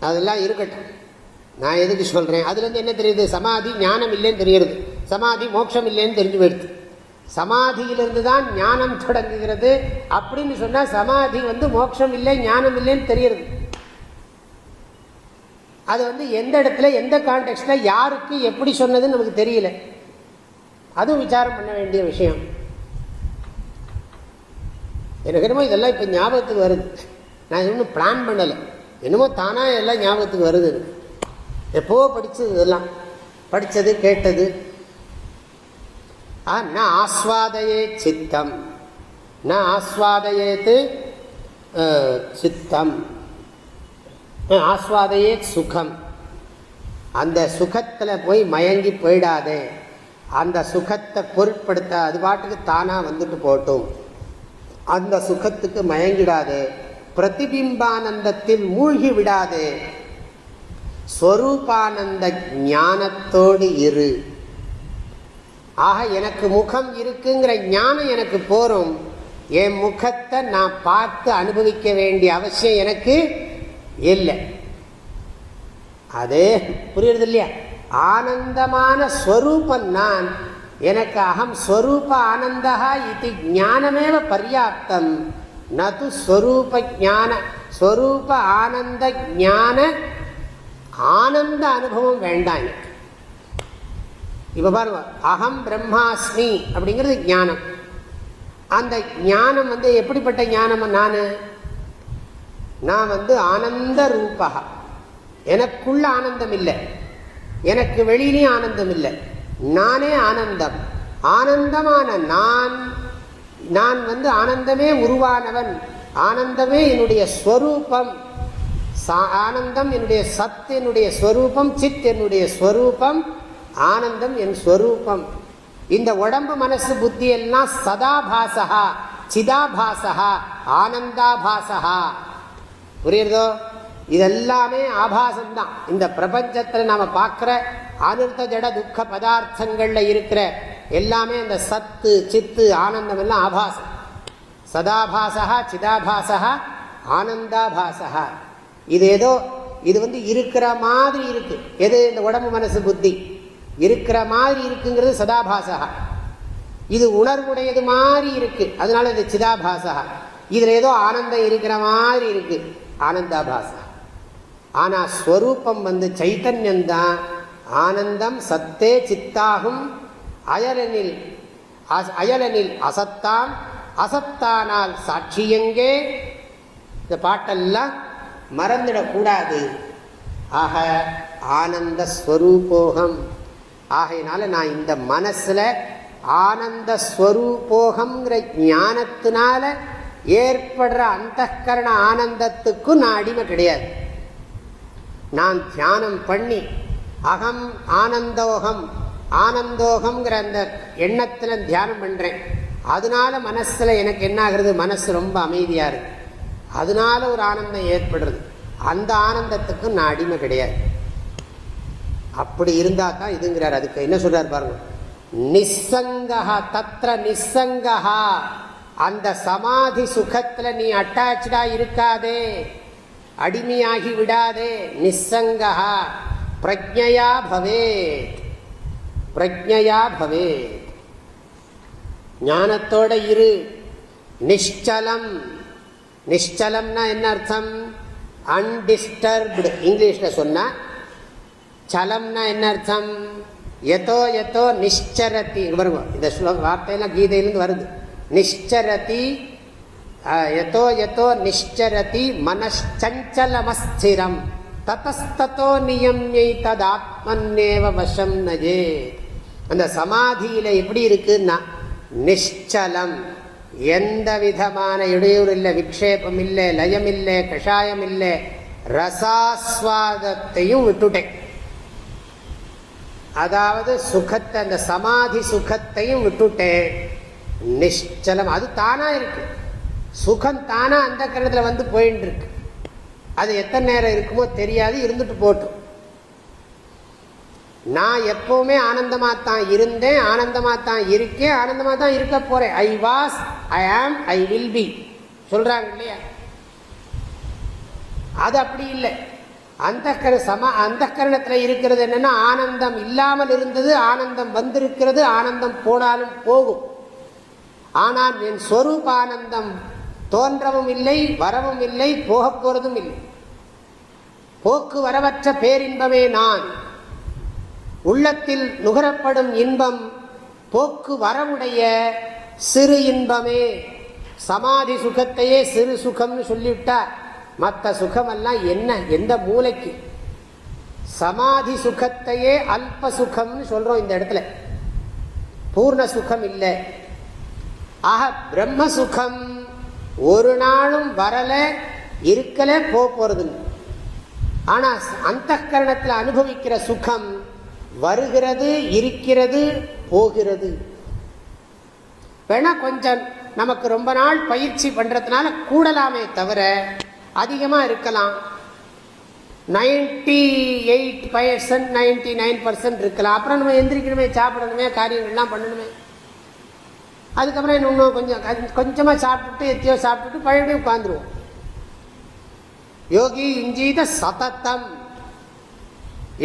அதெல்லாம் இருக்கட்டும். நான் எதுக்கு சொல்கிறேன் அதுலேருந்து என்ன தெரியுது? சமாதி ஞானம் இல்லைன்னு தெரியுது சமாதி மோட்சம் இல்லைன்னு தெரிஞ்சு போயிடுது. சமாதியிலிருந்து தான் ஞானம் தொடங்குகிறது. அப்படின்னு சொன்னால் சமாதி வந்து மோட்சம் இல்லை ஞானம் இல்லைன்னு தெரியுது அது வந்து எந்த இடத்துல எந்த கான்டெக்ட்ல யாருக்கு எப்படி சொன்னதுன்னு நமக்கு தெரியல. அதுவும் விசாரம் பண்ண வேண்டிய விஷயம். எனக்கு என்னமோ இதெல்லாம் இப்போ ஞாபகத்துக்கு வருது. நான் இன்னும் பிளான் பண்ணலை. என்னமோ தானாக எல்லாம் ஞாபகத்துக்கு வருது எப்போ படித்தது இதெல்லாம்? படித்தது கேட்டது. ந ஆஸ்வாதையே சித்தம். ந ஆஸ்வாதையேத்து சித்தம். ஆஸ்வாதையே சுகம். அந்த சுகத்தில் போய் மயங்கி போயிடாதே. அந்த சுகத்தை பொருட்படுத்த அது பாட்டுக்கு தானாக வந்துட்டு போட்டும். அந்த சுகத்துக்கு மயங்கிடாதே. பிரதிபிம்பானந்தத்தில் மூழ்கி விடாதே. ஸ்வரூபானந்த ஞானத்தோடு இரு. ஆக எனக்கு முகம் இருக்குங்கிற ஞானம் எனக்கு போரும் என் முகத்தை நான் பார்த்து அனுபவிக்க வேண்டிய அவசியம் எனக்கு இல்லை. அதே புரியுறது இல்லையா ஆனந்தமான ஸ்வரூபம் நான். எனக்கு அகம் ஸ்வரூப ஆனந்தா இது ஞானமேவ பர்யாப்தம். நது ஸ்வரூப ஜான ஸ்வரூப ஆனந்த ஞான ஆனந்த அனுபவம் வேண்டாம் எனக்கு. இப்ப பாருங்க அகம் பிரம்மாஸ்மி அப்படிங்கிறது ஞானம். அந்த ஞானம் வந்து எப்படிப்பட்ட ஞானம் நான்? நான் வந்து ஆனந்த ரூபா. எனக்குள்ள ஆனந்தம் இல்லை. எனக்கு வெளியிலையும் ஆனந்தம் இல்லை. நானே ஆனந்தம். ஆனந்தமான நான் நான் வந்து ஆனந்தமே உருவானவன். ஆனந்தமே என்னுடைய ஸ்வரூபம். ஆனந்தம் என்னுடைய சத் என்னுடைய ஸ்வரூபம் சித் என்னுடைய ஸ்வரூபம் ஆனந்தம் என் ஸ்வரூபம். இந்த உடம்பு மனசு புத்தி எல்லாம் சதாபாசகா சிதாபாசகா ஆனந்தாபாசகா புரியுறதோ? இதெல்லாமே ஆபாசம்தான். இந்த பிரபஞ்சத்தில் நாம் பார்க்குற அனுர்த்த ஜட துக்க பதார்த்தங்களில் இருக்கிற எல்லாமே அந்த சத்து சித்து ஆனந்தம் எல்லாம் ஆபாசம். சதாபாசா சிதாபாசா ஆனந்தாபாசா இது ஏதோ இது வந்து இருக்கிற மாதிரி இருக்கு. எது? இந்த உடம்பு மனசு புத்தி. இருக்கிற மாதிரி இருக்குங்கிறது சதாபாசா இது உணர்வுடையது மாதிரி இருக்கு. அதனால இது சிதாபாசா இதுல ஏதோ ஆனந்தம் இருக்கிற மாதிரி இருக்கு. ஆனந்தாபாசா ஆனா ஸ்வரூபம் வந்து சைத்தன்யந்தான் ஆனந்தம் சத்தே சித்தாகும். அயலனில் அயலனில் அசத்தான் அசத்தானால் சாட்சியங்கே இந்த பாட்டெல்லாம் மறந்துடக்கூடாது. ஆக ஆனந்த ஸ்வரூபோகம். ஆகையினால நான் இந்த மனசில் ஆனந்த ஸ்வரூபோகம்ங்கிற ஞானத்தினால ஏற்படுற அந்த கரண ஆனந்தத்துக்கும் நான் அடிமை கிடையாது. நான் தியானம் பண்ணி அகம் ஆனந்தோகம் ஆனந்தோகம்ங்கிற அந்த எண்ணத்தில் தியானம் பண்ணுறேன் அதனால மனசில் எனக்கு என்ன ஆகுறது? மனசு ரொம்ப அமைதியாக இருக்குது அதனால ஒரு ஆனந்தம் ஏற்படுறது. அந்த ஆனந்தத்துக்கு நான் அடிமை கிடையாது. அப்படி இருந்தா தான் இதுங்கிறார். அதுக்கு என்ன சொல்றார் பாருங்க. நிசங்கா தத்திர நிசங்கா அந்த சமாதி சுகத்துல நீ அட்டாச்சா இருக்காதே. அடிமையாகி விடாதே. நிசங்கா பிரஜையா பவேத் பிரஜையா பவே ஞானத்தோட இரு. நிஷ்சலம். நிஷ்சலம்னா என்ன அர்த்தம்? அன்டிஸ்டர்ப்டு இங்கிலீஷில் சொன்னால் சலம்னா என்ன அர்த்தம்? எதோ எதோ நிஷ்சரதி. வருவோம் இந்த ஸ்லோ வார்த்தையெல்லாம் கீதையிலேருந்து வருது. நிஷ்சரதி எதோ எதோ நிஷ்சரதி மனச்சஞ்சலமஸ்திரம். தத்தஸ்தோ நியம்யை ததாத்மன்னேவ வசம் நஜேத். அந்த சமாதியில எப்படி இருக்குன்னா நிஷ்சலம். எந்த விதமான இடையூறு இல்லை விக்ஷேபம் இல்லை லயம் இல்லை கஷாயம் இல்லை. ரசாஸ்வாதத்தையும் விட்டுட்டேன். அதாவது சுகத்தை அந்த சமாதி சுகத்தையும் விட்டுட்டேன். நிஷ்சலம். அது தானா இருக்கு. சுகம் தானா அந்த கணத்துல வந்து போயிட்டு இருக்கு அது எத்தனை நேரம் இருக்குமோ தெரியாது இருந்துட்டு போட்டோம். நான் எப்பவுமே ஆனந்தமாக தான் இருந்தேன் ஆனந்தமாக தான் இருக்கேன் ஆனந்தமாக தான் இருக்க போறேன். ஐ வாஸ் ஐ ஆம் ஐ வில் பி சொல்றாங்க இல்லையா? அது அப்படி இல்லை. அந்த சம அந்த கரணத்தில் இருக்கிறது என்னன்னா ஆனந்தம் இல்லாமல் இருந்தது ஆனந்தம் வந்திருக்கிறது ஆனந்தம் போனாலும் போகும். ஆனால் என் ஸ்வரூபானந்தம் தோன்றவும் இல்லை வரவும் இல்லை போகப் போகிறதும் இல்லை. போக்கு வரவற்ற பேரின்பமே நான். உள்ளத்தில் நுகரப்படும் இன்பம் போக்கு வரவுடைய சிறு இன்பமே. சமாதி சுகத்தையே சிறு சுகம்னு சொல்லிவிட்டார் மற்ற சுகமெல்லாம் என்ன? எந்த மூளைக்கு? சமாதி சுகத்தையே அல்ப சுகம்னு சொல்றோம் இந்த இடத்துல. பூர்ண சுகம் இல்லை. ஆக பிரம்ம சுகம் ஒரு நாளும் வரல இருக்கல போறது ஆனா அந்த கரணத்தில் அனுபவிக்கிற சுகம் வருகிறது இருக்கிறது போகிறது. வேணா கொஞ்சம் நமக்கு ரொம்ப நாள் பயிற்சி பண்றதுனால கூடலாமே தவிர அதிகமாக இருக்கலாம். Ninety eight percent ninety nine percent இருக்கலாம். அப்புறம் நம்ம எந்திரிக்கணுமே சாப்பிடணுமே காரியங்கள்லாம் பண்ணணுமே. அதுக்கப்புறம் இன்னும் கொஞ்சம் கொஞ்சமாக சாப்பிட்டுட்டு எத்தியோ சாப்பிட்டுட்டு பழையபடியும் உட்காந்துருவோம் யோகி இஞ்சீத சதத்தம்.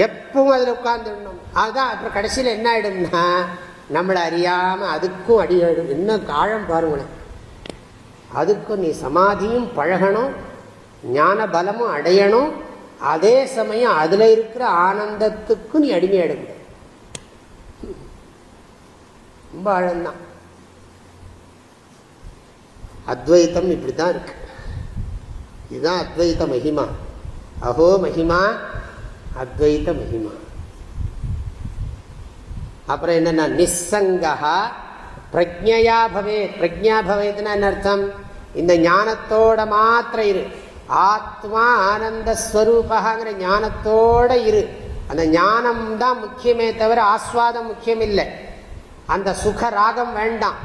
எப்பவும் அதில் உட்கார்ந்துடணும். அதுதான் அப்புறம் கடைசியில் என்ன ஆயிடும்னா நம்மளை அறியாமல் அதுக்கும் அடி ஆயிடும். இன்னும் காழம் பாருங்களேன் அதுக்கும் நீ சமாதியும் பழகணும் ஞான பலமும் அடையணும். அதே சமயம் அதில் இருக்கிற ஆனந்தத்துக்கும் நீ அடிமையாயிடக்கூடாது ரொம்ப ஆழம்தான். அத்வைத்தம் இப்படிதான் இருக்கு. இதுதான் அத்வைத்த மகிமா. அஹோ மகிமா அத்வைத மகிமா. அப்புறம் என்னன்னா நிசங்கா பிரஜையா பவே பிரஜா பவேதுன்னா என்ன அர்த்தம்? இந்த ஞானத்தோட மாத்திர இரு. ஆத்மா ஆனந்த ஸ்வரூபங்கிற ஞானத்தோட இரு. அந்த ஞானம் தான் முக்கியமே தவிர ஆஸ்வாதம் முக்கியம் இல்லை அந்த சுக ராகம் வேண்டாம்.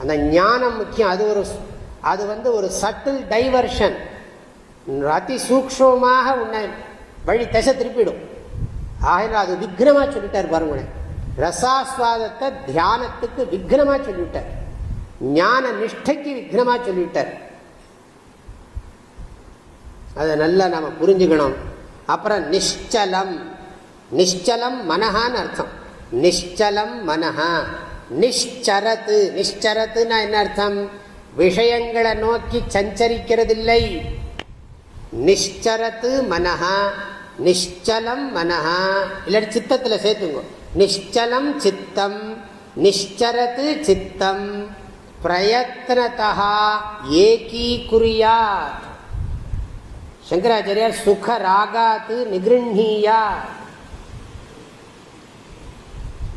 அந்த ஞானம் முக்கியம். அது ஒரு அது வந்து ஒரு சட்டில் டைவர்ஷன் அதி சூக்ஷமாக உன்னை வழி திசை திருப்பிடும். ஆகினால் அது விக்னமாக சொல்லிட்டார் பாருங்களேன். ரசாஸ்வாதத்தை தியானத்துக்கு விக்னமாக சொல்லிவிட்டார். ஞான நிஷ்டைக்கு விக்னமாக சொல்லிவிட்டார். அதை நல்லா நம்ம புரிஞ்சுக்கணும். அப்புறம் நிச்சலம் நிச்சலம் மனஹான்னு அர்த்தம். நிச்சலம் மனஹா. நிஷ்சரத்து. நிஷ்சரத்துன்னா என்ன அர்த்தம்? விஷயங்களை நோக்கி சஞ்சரிக்கிறதில்லை. நிஷ்சரத்து மனஹா நிஷ்சலம் மனஹா. இல்லாட்டி சித்தத்தில் சேர்த்துங்க. நிஷ்சலம் சித்தம் நிஷ்சரத்து சித்தம். பிரயத்னதா ஏகீகுரியாத். சங்கராச்சாரியார் சுக ராகாத்து நிகிருண்ணீயா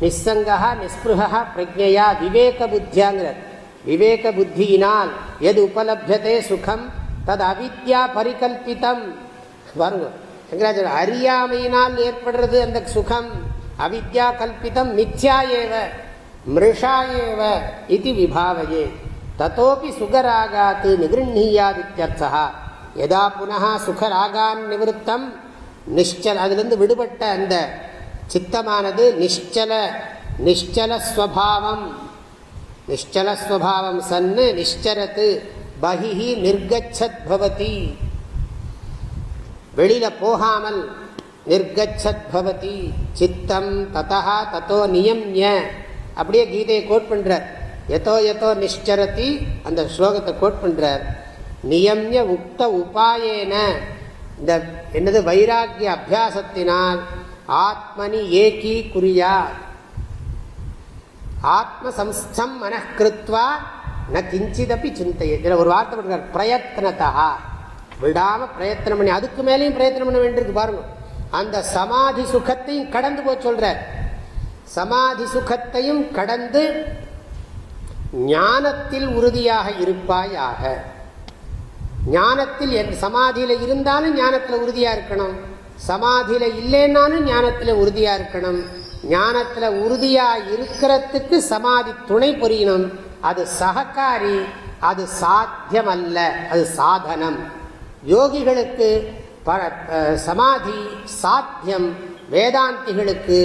நிசங்கா நிஸ்பிருகா பிரஜையா விவேக புத்தியாங்கிறார் விவேக புத்தியினால் எது உபலபியதே சுகம் தது அவித்யா பரிகல்பித்தம் பாருங்க சங்கராச்சாரிய அறியாமையினால் ஏற்படுறது அந்த சுகம். அவித்யா கல்பிதம் மித்யா ஏவ மிருஷா ஏவ இது விபாவையே. தத்தோபி சுகராகாத்து நிகிருணியாதித்யர்த்தா எதா புனா சுகராகான் நிவத்தம் நிஷ்சல் அதிலிருந்து விடுபட்ட அந்த சித்தமானது நிஷ்சல நிஷ்சலஸ்வபாவம் நிஷ்சலஸ்வபாவம் சன்னு நிஷ்சரத்து பகிஹி நிர்கச்சத் பவதி. வெளியில போகாமல் நிர்கச்சத் பவதி. சித்தம் ததா தத்தோ நியம்ய. அப்படியே கீதையை கோட் பண்றார். எதோ எதோ நிஷ்சரதி அந்த ஸ்லோகத்தை கோட் பண்றார். நியம்ய உக்த உபாயேன. இந்த என்னது வைராக்கிய அபியாசத்தினால் ஆத்மனி ஏகீ குறியா ஆத்மசம்ஸ்தம் மனக்கிருத்வா ந கிஞ்சிதப்பி சிந்தைய. இதில் ஒரு வார்த்தை பண்ணுறார் பிரயத்னதா விடாமல் பிரயத்தனம் பண்ணி அதுக்கு மேலேயும் பிரயத்தனம் பண்ண வேண்டியிருக்கு பாருங்க. அந்த சமாதி சுகத்தையும் கடந்து போய் சொல்கிறார் சமாதி சுகத்தையும் கடந்து ஞானத்தில் உறுதியாக இருப்பாயாக. ஞானத்தில் என் சமாதியில் இருந்தாலும் ஞானத்தில் உறுதியாக இருக்கணும். சமாதியில் இல்லைன்னாலும் ஞானத்தில் உறுதியாக இருக்கணும். ஞானத்தில் உறுதியாக இருக்கிறதுக்கு சமாதி துணை புரியணும். அது சகக்காரி அது சாத்தியம் அல்ல அது சாதனம். யோகிகளுக்கு சமாதி சாத்தியம். வேதாந்திகளுக்கு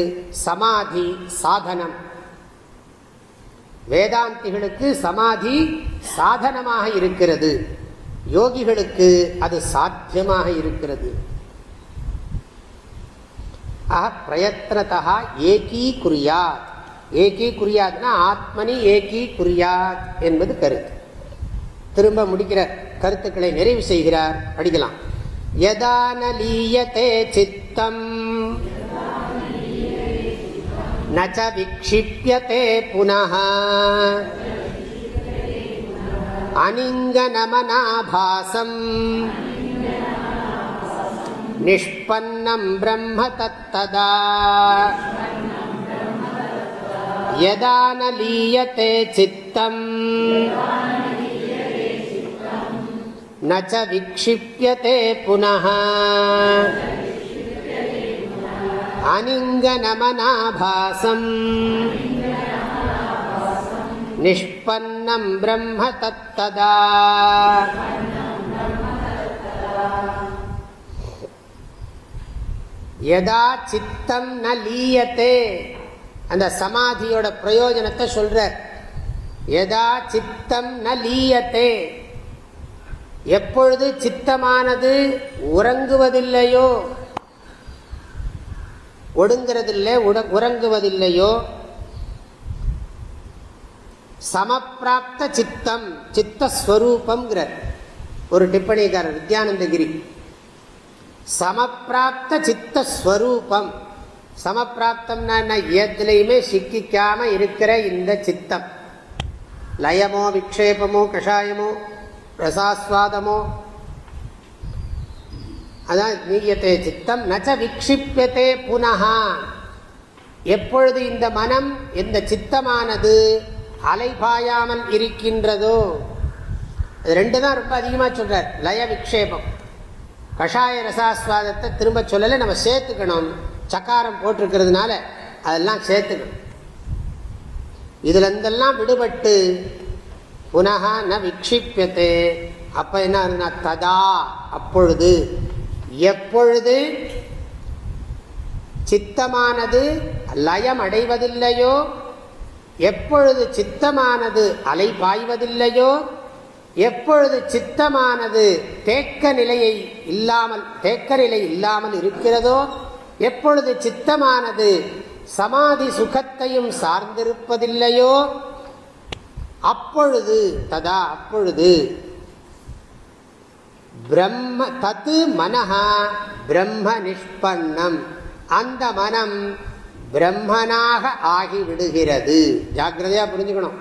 சமாதி சாதனம். வேதாந்திகளுக்கு சமாதி சாதனமாக இருக்கிறது. யோகிகளுக்கு அது சாத்தியமாக இருக்கிறது. பிரயத்னதா ஏகீ குறியாத் ஏகீ குறியாத்னா ஆத்மனி ஏகீ குறியாத் என்பது கருத்து. திரும்ப முடிக்கிற கருத்துக்களை நிறைவு செய்கிறார். படிக்கலாம். யதான லீயத்தே சித்தம். நச்ச விக்ஷிப்பியதே புனः அனிங்கநமனாபாசம் நிஷ்பன்னம் பிரம்ம தத்ததா. यदा न लीयते चित्तम् न च विक्षिप्यते पुनः अनिङ्गनमनाभासम् निष्पन्नं ब्रह्म तत्तदा यदा चित्तं न लीयते அந்த சமாதியோட பிரயோஜனத்தை சொல்ற எதா சித்தம் ந லீயத்தே எப்பொழுது சித்தமானது உறங்குவதில்லையோ ஒடுங்கிறதில்லை உறங்குவதில்லையோ சமப்பிராப்த சித்தம் சித்தஸ்வரூபம்ங்கிறார். ஒரு டிப்பணிக்காரர் வித்யானந்தகிரி. சமப்பிராப்த சித்தஸ்வரூபம். சமப்பிராப்தம்னா என்ன எதுலையுமே சிக்கிக்காம இருக்கிற இந்த சித்தம். லயமோ விக்ஷேபமோ கஷாயமோ ரசாஸ்வாதமோ அதான் நீயத்தே சித்தம் நச்ச விக்ஷிப்பியத்தே புனகா எப்பொழுது இந்த மனம் இந்த சித்தமானது அலைபாயாமல் இருக்கின்றதோ ரெண்டு தான் ரொம்ப அதிகமாக சொல்றார். லய விக்ஷேபம். கஷாய ரசாஸ்வாதத்தை திரும்ப சொல்லலை நம்ம சேர்த்துக்கணும். சக்காரம் போட்டிருக்கிறதுனால அதெல்லாம் சேர்த்துக்கணும். இதுல இருந்தெல்லாம் விடுபட்டு புனகா ந விக்ஷிப்பியத்தே அப்ப என்ன ததா அப்பொழுது. எப்பொழுது சித்தமானது லயம் அடைவதில்லையோ எப்பொழுது சித்தமானது அலை பாய்வதில்லையோ எப்பொழுது சித்தமானது தேக்க நிலையை இல்லாமல் தேக்க நிலை இல்லாமல் இருக்கிறதோ எப்பொழுது சித்தமானது சமாதி சுகத்தையும் சார்ந்திருப்பதில்லையோ அப்பொழுது ததா அப்பொழுது பிரம்ம தத்து மனஹா பிரம்ம நிஷ்பன்னம். அந்த மனம் பிரம்மனாக ஆகிவிடுகிறது. ஜாக்கிரதையாக புரிஞ்சுக்கணும்.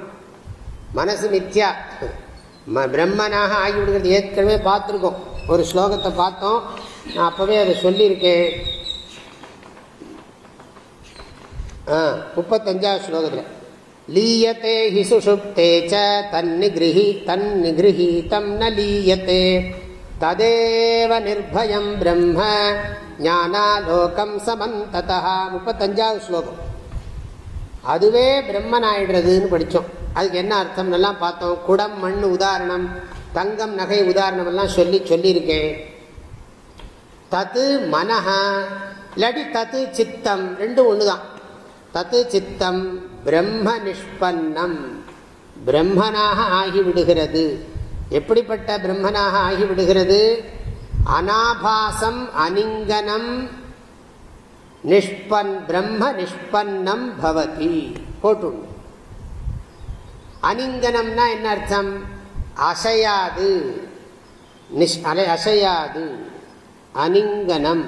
மனசு மித்யா. பிரம்மனாக ஆகிவிடுகிறது. ஏற்கனவே பார்த்துருக்கோம். ஒரு ஸ்லோகத்தை பார்த்தோம். நான் அப்பவே அதை சொல்லியிருக்கேன். முப்பத்தஞ்சாவது ஸ்லோகத்தில். லீயத்தே ஹி சுஷுப்தே ச தன்னிகிருஹி தன்னிகிருஹீதம் ந லீயத்தே ததேவ நிர்பயம் பிரம்ம ஞானாலோகம் சமந்ததா முப்பத்தஞ்சாவது ஸ்லோகம். அதுவே பிரம்மன் ஆயிடுறதுன்னு படித்தோம் அதுக்கு என்ன அர்த்தம் எல்லாம் பார்த்தோம். குடம் மண் உதாரணம் தங்கம் நகை உதாரணம் எல்லாம் சொல்லி சொல்லியிருக்கேன். தத்து மனஹா இல்லாட்டி தத்து சித்தம் ரெண்டும் ஒன்று தான் தத்து சித்தம் பிரம்ம நிஷ்பன்னம் பிரம்மனாக ஆகிவிடுகிறது. எப்படிப்பட்ட பிரம்மனாக ஆகிவிடுகிறது? அனாபாசம் அனிங்கனம் நிஷ்பன் பிரம்ம நிஷ்பன்னம் பவதி. போட்டு அனிங்கனம்னா என்ன அர்த்தம்? அசையாது. அசையாது. அனிங்கனம்.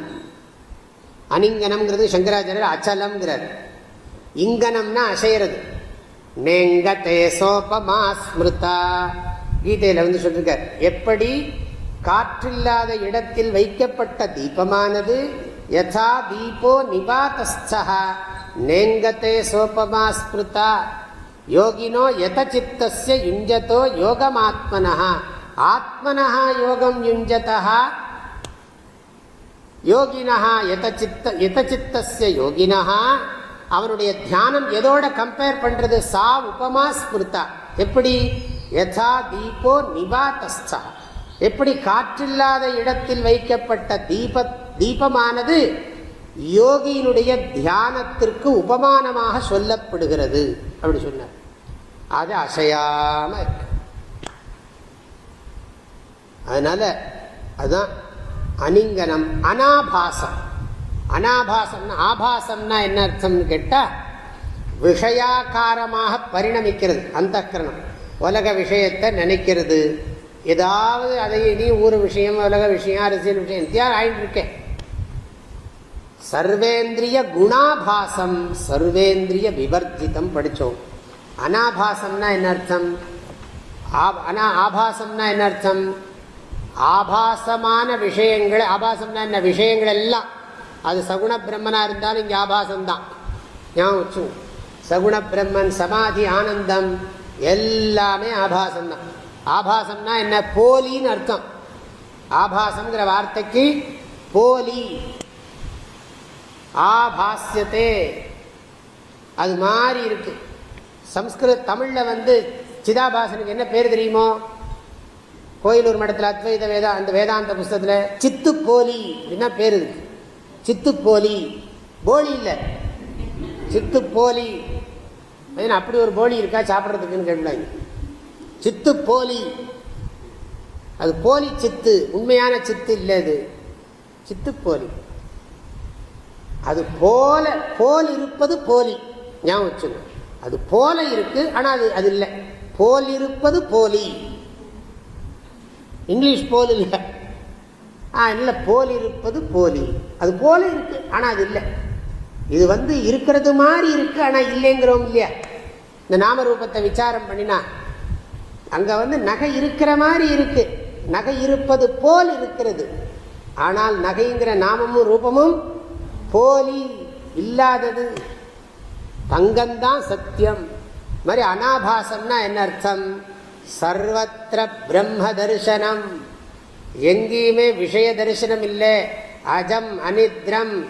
அனிங்கனம்ங்கிறது சங்கராச்சாரியர் அச்சலம்ங்கிறார். இங்கனம்னா அசைறது நேங்கதே சோபமா ஸ்மிருதா கீதையில வந்து சொல்லிருக்கார். எப்படி? காற்றில்லாத இடத்தில் வைக்கப்பட்ட தீபமானது யதா தீபோ நிபாத்தஸ்தா நேங்கத்தே சோபமா ஸ்மிருதா யோகினோ எத சித்தஸ்ய யுஞ்சதோ யோகமாத்மனா ஆத்மனா யோகம் யுஞ்சதா யோகினா எத சித்த யத சித்தஸ்ய யோகினா அவனுடைய தியானம் எதோட கம்பேர் பண்றது? சா உபமா ஸ்மிருதா. எப்படி? யதா தீபோ நிபாதஸ்தா எப்படி காற்றில்லாத இடத்தில் வைக்கப்பட்ட தீப தீபமானது யோகியினுடைய தியானத்திற்கு உபமானமாக சொல்லப்படுகிறது. அப்படி சொன்னார். அது அசையாம இருக்கு. அதனால அதுதான் அனிங்கனம் அனாபாசம். அனாபாசம்னா ஆபாசம்னா என்ன அர்த்தம்னு கேட்டால் விஷயாக்காரமாக பரிணமிக்கிறது அந்த கரணம் உலக விஷயத்தை நினைக்கிறது. ஏதாவது அதை இனி ஊர் விஷயம் உலக விஷயம் அரசியல் விஷயம் தியார் ஆயிட்டு இருக்கேன். சர்வேந்திரிய குணாபாசம் சர்வேந்திரிய விவர்த்தித்தம் படித்தோம் அனாபாசம்னா என்ன அர்த்தம்? அனா ஆபாசம்னா என்ன அர்த்தம்? ஆபாசமான விஷயங்கள் ஆபாசம்னா என்ன? விஷயங்கள் எல்லாம். அது சகுண பிரம்மனாக இருந்தாலும் இங்கே ஆபாசம்தான் ஞாபகம் சகுண பிரம்மன் சமாதி ஆனந்தம் எல்லாமே ஆபாசம் தான் ஆபாசம்னா என்ன? போலின்னு அர்த்தம். ஆபாசம்ங்கிற வார்த்தைக்கு போலி. ஆபாசியத்தே அது மாதிரி இருக்கு. சம்ஸ்கிருத தமிழில் வந்து சிதாபாசனுக்கு என்ன பேர் தெரியுமோ? கோயிலூர் மடத்தில் அத்வைத வேதா அந்த வேதாந்த புஸ்தகத்தில் சித்து போலி அப்படின்னா பேர் இருக்கு. சித்து போலி போலி இல்லை. சித்து போலி அப்படி ஒரு போலி இருக்கா? சாப்பிட்றதுக்குன்னு கேட்கலாங்க சித்து போலி அது போலி சித்து. உண்மையான சித்து இல்லை அது. சித்து போலி அது போல போல் இருப்பது போலி. ஞாபகம் வச்சுக்கணும் அது போல இருக்கு ஆனால் அது அது இல்லை. போல் இருப்பது போலி. இங்கிலீஷ் போல் இல்லை. இல்லை போல் இருப்பது போலி. அது போல இருக்கு ஆனால் அது இல்லை. இது வந்து இருக்கிறது மாதிரி இருக்கு ஆனால் இல்லைங்கிறோம் இல்லையா? இந்த நாமரூபத்தை விசாரம் பண்ணினா அங்கே வந்து நகை இருக்கிற மாதிரி இருக்கு. நகை இருப்பது போல் இருக்கிறது. ஆனால் நகைங்கிற நாமமும் ரூபமும் போலி இல்லாதது. தங்கம்தான் சத்தியம். மாதிரி அனாபாசம்னா என்ன அர்த்தம்? சர்வத்திர பிரம்ம தரிசனம். எங்கேயுமே விஷய தரிசனம் இல்லை. அஜம் அனித்ரம்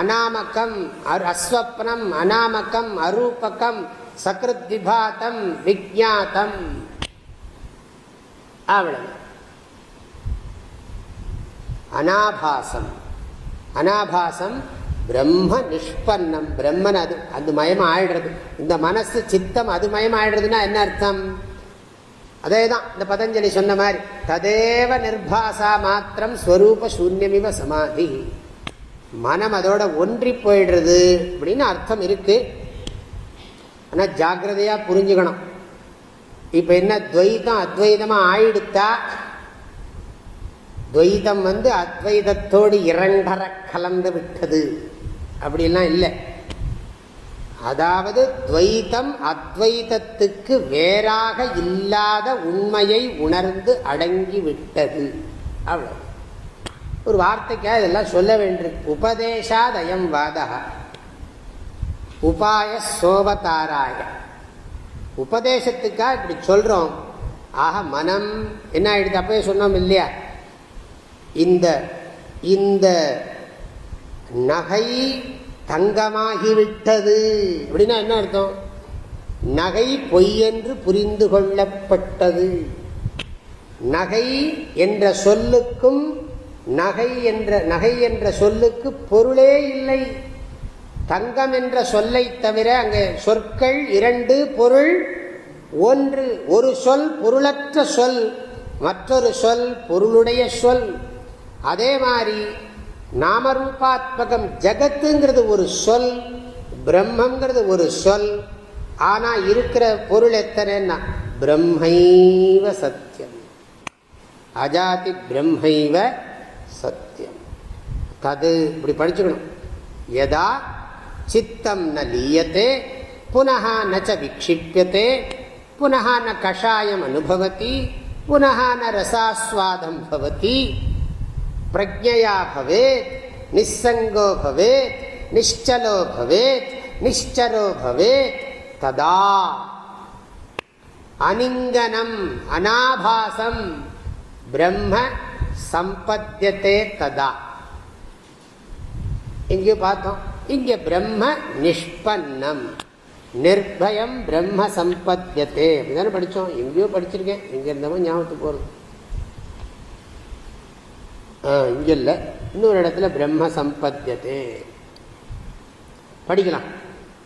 அநாமக்கம் அஸ்வப்னம் அநாமக்கம் அரூபக்கம் சக்ருத் விபாத்தம் விஜாத்தம் அவ்வளவு. அனாபாசம். அனாபாசம் பிரம்ம நிஷ்பன்னம். பிரம்மன் அது அது மயம் ஆயிடுறது இந்த மனசு சித்தம் அது மயம் ஆயிடுறதுன்னா என்ன அர்த்தம்? அதே தான் இந்த பதஞ்சலி சொன்ன மாதிரி ததேவ நிர்பாசா மாத்திரம் ஸ்வரூப சூன்யமிவ சமாதி. மனம் அதோட ஒன்றி போயிடுறது அப்படின்னு அர்த்தம் இருக்கு. ஆனால் ஜாகிரதையாக புரிஞ்சுக்கணும். இப்போ என்ன துவைதம் அத்வைதமாக ஆயிடுத்தா? துவைதம் வந்து அத்வைதத்தோடு இரண்டரை கலந்து விட்டது. அப்படிலாம் இல்லை. அதாவது துவைத்தம் அத்வைதத்துக்கு வேறாக இல்லாத உண்மையை உணர்ந்து அடங்கி விட்டது அவ்வளோ ஒரு வார்த்தைக்காக இதெல்லாம் சொல்ல வேண்டியிருக்கு. உபதேசாதயம் வாதா. உபாய சோபதாராய உபதேசத்துக்காக இப்படி சொல்கிறோம் ஆக மனம் என்ன ஆயிடுது? அப்பவே சொன்னோம் இல்லையா? இந்த இந்த நகை தங்கமாகிவிட்டது. அப்படின்னா என்ன அர்த்தம்? நகை பொய் என்று புரிந்து கொள்ளப்பட்டது. நகை என்ற சொல்லுக்கும் நகை என்ற நகை என்ற சொல்லுக்கு பொருளே இல்லை. தங்கம் என்ற சொல்லை தவிர அங்கே சொற்கள் இரண்டு பொருள் ஒன்று. ஒரு சொல் பொருளற்ற சொல் மற்றொரு சொல் பொருளுடைய சொல். அதே மாதிரி நாமரூபாத்மகம் ஜகத்துங்கிறது ஒரு சொல் பிரம்மங்கிறது ஒரு சொல். ஆனால் இருக்கிற பொருள் எத்தனைன்னா பிரம்மைவ சத்தியம். அஜாதி பிரம்மைவ சத்தியம். தது இப்படி படிச்சுக்கணும். எதா சித்தம் ந லீயத்தே புனக நச்ச விக்ஷிப்பியத்தே புனக ந கஷாயம் அனுபவதி புனக ந ரசாஸ்வாதம் பவதி. பிரஜையா பவேத் நிசங்கோ பவேத் நிஷ்டலோ பவேத் நிஷ்டரோ பவேத் ததா. அனிங்கனம் அனாபாசம் பிரம்ம சம்பத்தியத்தே ததா. இங்கே பார்த்தோம். இங்கே பிரம்ம நிஷ்பன்னம். நிர்பயம் பிரம்ம சம்பத்தியத்தே. அப்படிதானே படித்தோம்? எங்கேயோ படிச்சிருக்கேன். எங்கே இருந்தவன் ஞாபகத்துக்கு போகிறது இங்க இல்லை. இன்னொரு இடத்துல பிரம்ம சம்பத்தியதே. படிக்கலாம்.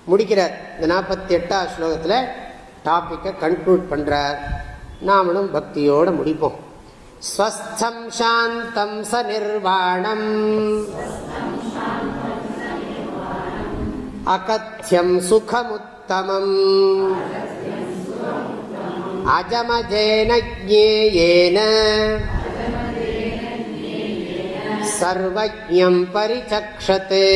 முடிக்கிறார் இந்த நாற்பத்தி எட்டாம் ஸ்லோகத்தில் டாப்பிக்கை கன்க்ளூட் பண்ணுறார் நாமளும் பக்தியோடு முடிப்போம். ஸ்வஸ்தம் சாந்தம் ச நிர்வாணம். அகத்தியம் சுகமுத்தமம். அஜமஜேன ஜேயேன சர்வஜம் பரிச்சக்ஷதே.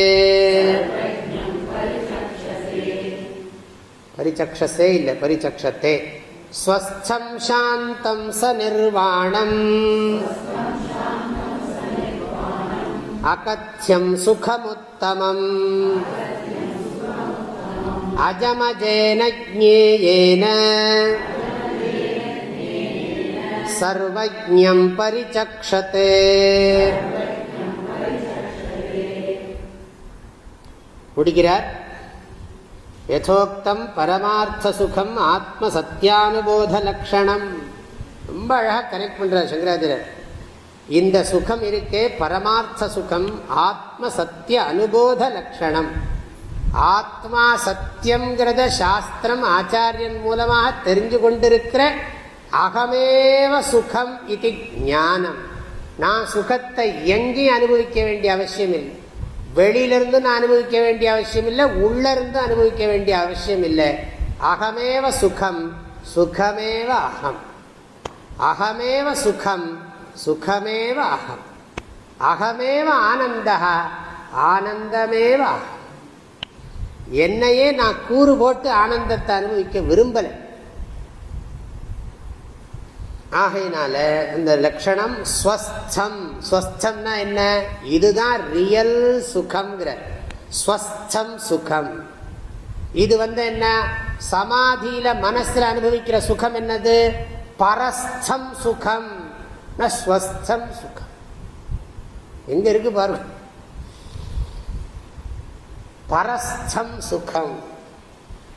பரிச்சக்ஷசே இல்லை பரிச்சக்ஷத்தே ஸ்வஸ்தம் சாந்தம் ச நிர்வாணம். அகத்தியம் சுகமுத்தமம். அஜமஜேன ஜேயேன சர்வஜம் பரிச்சக்ஷதே. முடிக்கிறார் யதோக்தம் பரமார்த்த சுகம் ஆத்ம சத்தியானுபோத லட்சணம் ரொம்ப அழகாக கனெக்ட் பண்ணுறார் சங்கராச்சாரியர். இந்த சுகம் இருக்கே பரமார்த்த சுகம் ஆத்ம சத்திய அனுபோத லட்சணம் ஆத்மா சத்தியங்கிறத சாஸ்திரம் ஆச்சாரியன் மூலமாக தெரிஞ்சு கொண்டிருக்கிற அகமேவ சுகம் இது ஞானம். நான் சுகத்தை எங்கேயும் அனுபவிக்க வேண்டிய அவசியம் இல்லை வெளியிலிருந்து நான் அனுபவிக்க வேண்டிய அவசியம் இல்லை உள்ள இருந்து அனுபவிக்க வேண்டிய அவசியம் இல்லை அகமேவ சுகம் சுகமேவ அகம். அகமேவ சுகம் சுகமேவ அகம். அகமேவ ஆனந்த ஆனந்தமேவ அகம். என்னையே நான் கூறு போட்டு ஆனந்தத்தை அனுபவிக்க விரும்பலை. ஆகையினால இந்த லட்சணம் ஸ்வஸ்தம். ஸ்வஸ்தம்னா என்ன? இதுதான் ரியல் சுகம்ங்கிற. ஸ்வஸ்தம் சுகம். இது வந்து என்ன? சமாதியில மனசுல அனுபவிக்கிற சுகம் என்னது? பரஸ்தம் சுகம். ஸ்வஸ்தம் சுகம். எங்க இருக்கு பாருங்க. பரஸ்தம் சுகம்.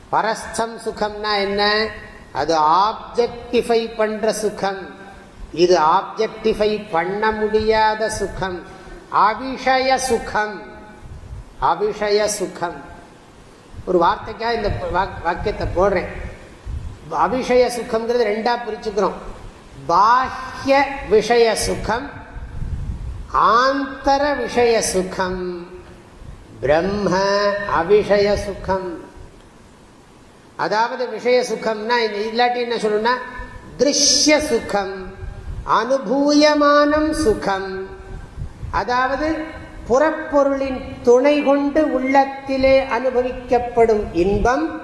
பரஸ்தம் சுகம்னா என்ன? அது ஆப்ஜெக்டிஃபை பண்ற சுகம். இது ஆப்ஜெக்டிஃபை பண்ண முடியாத சுகம். அபிஷய சுகம். அபிஷய சுகம். ஒரு வார்த்தைக்காக இந்த வாக்கியத்தை போடுறேன். அபிஷய சுகம்ங்கிறது ரெண்டா பிரிச்சுக்கிறோம். பாஹ்ய விஷய சுகம் ஆந்தர விஷய சுகம் பிரம்ம அபிஷய சுகம். அதாவது விஷய சுகம்னா இல்லாட்டி என்ன சொல்லணும்னா திருஷ்ய சுகம் அனுபூயமானம் சுகம். அதாவது புறப்பொருளின் துணை கொண்டு உள்ளத்திலே அனுபவிக்கப்படும் இன்பம்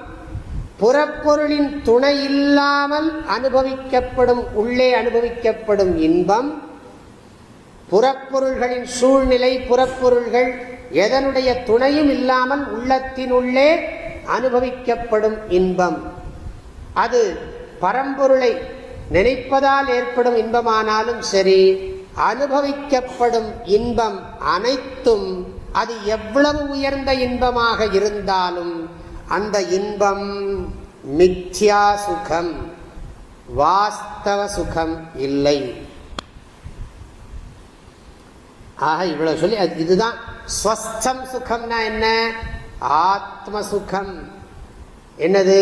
புறப்பொருளின் துணை இல்லாமல் அனுபவிக்கப்படும் உள்ளே அனுபவிக்கப்படும் இன்பம் புறப்பொருள்களின் சூழ்நிலை புறப்பொருள்கள் எதனுடைய துணையும் இல்லாமல் உள்ளத்தினுள்ளே அனுபவிக்கப்படும் இன்பம். அது பரம்பொருளை நினைப்பதால் ஏற்படும் இன்பமானாலும் சரி அனுபவிக்கப்படும் இன்பம் அனைத்தும் அது எவ்வளவு உயர்ந்த இன்பமாக இருந்தாலும் அந்த இன்பம் மித்யா சுகம் வாஸ்தவ சுகம் இல்லை. ஆக இவ்வளவு சொல்லி இதுதான் ஸ்வஸ்தம் சுகம்னா என்ன? ஆத்ம சுகம் என்னது?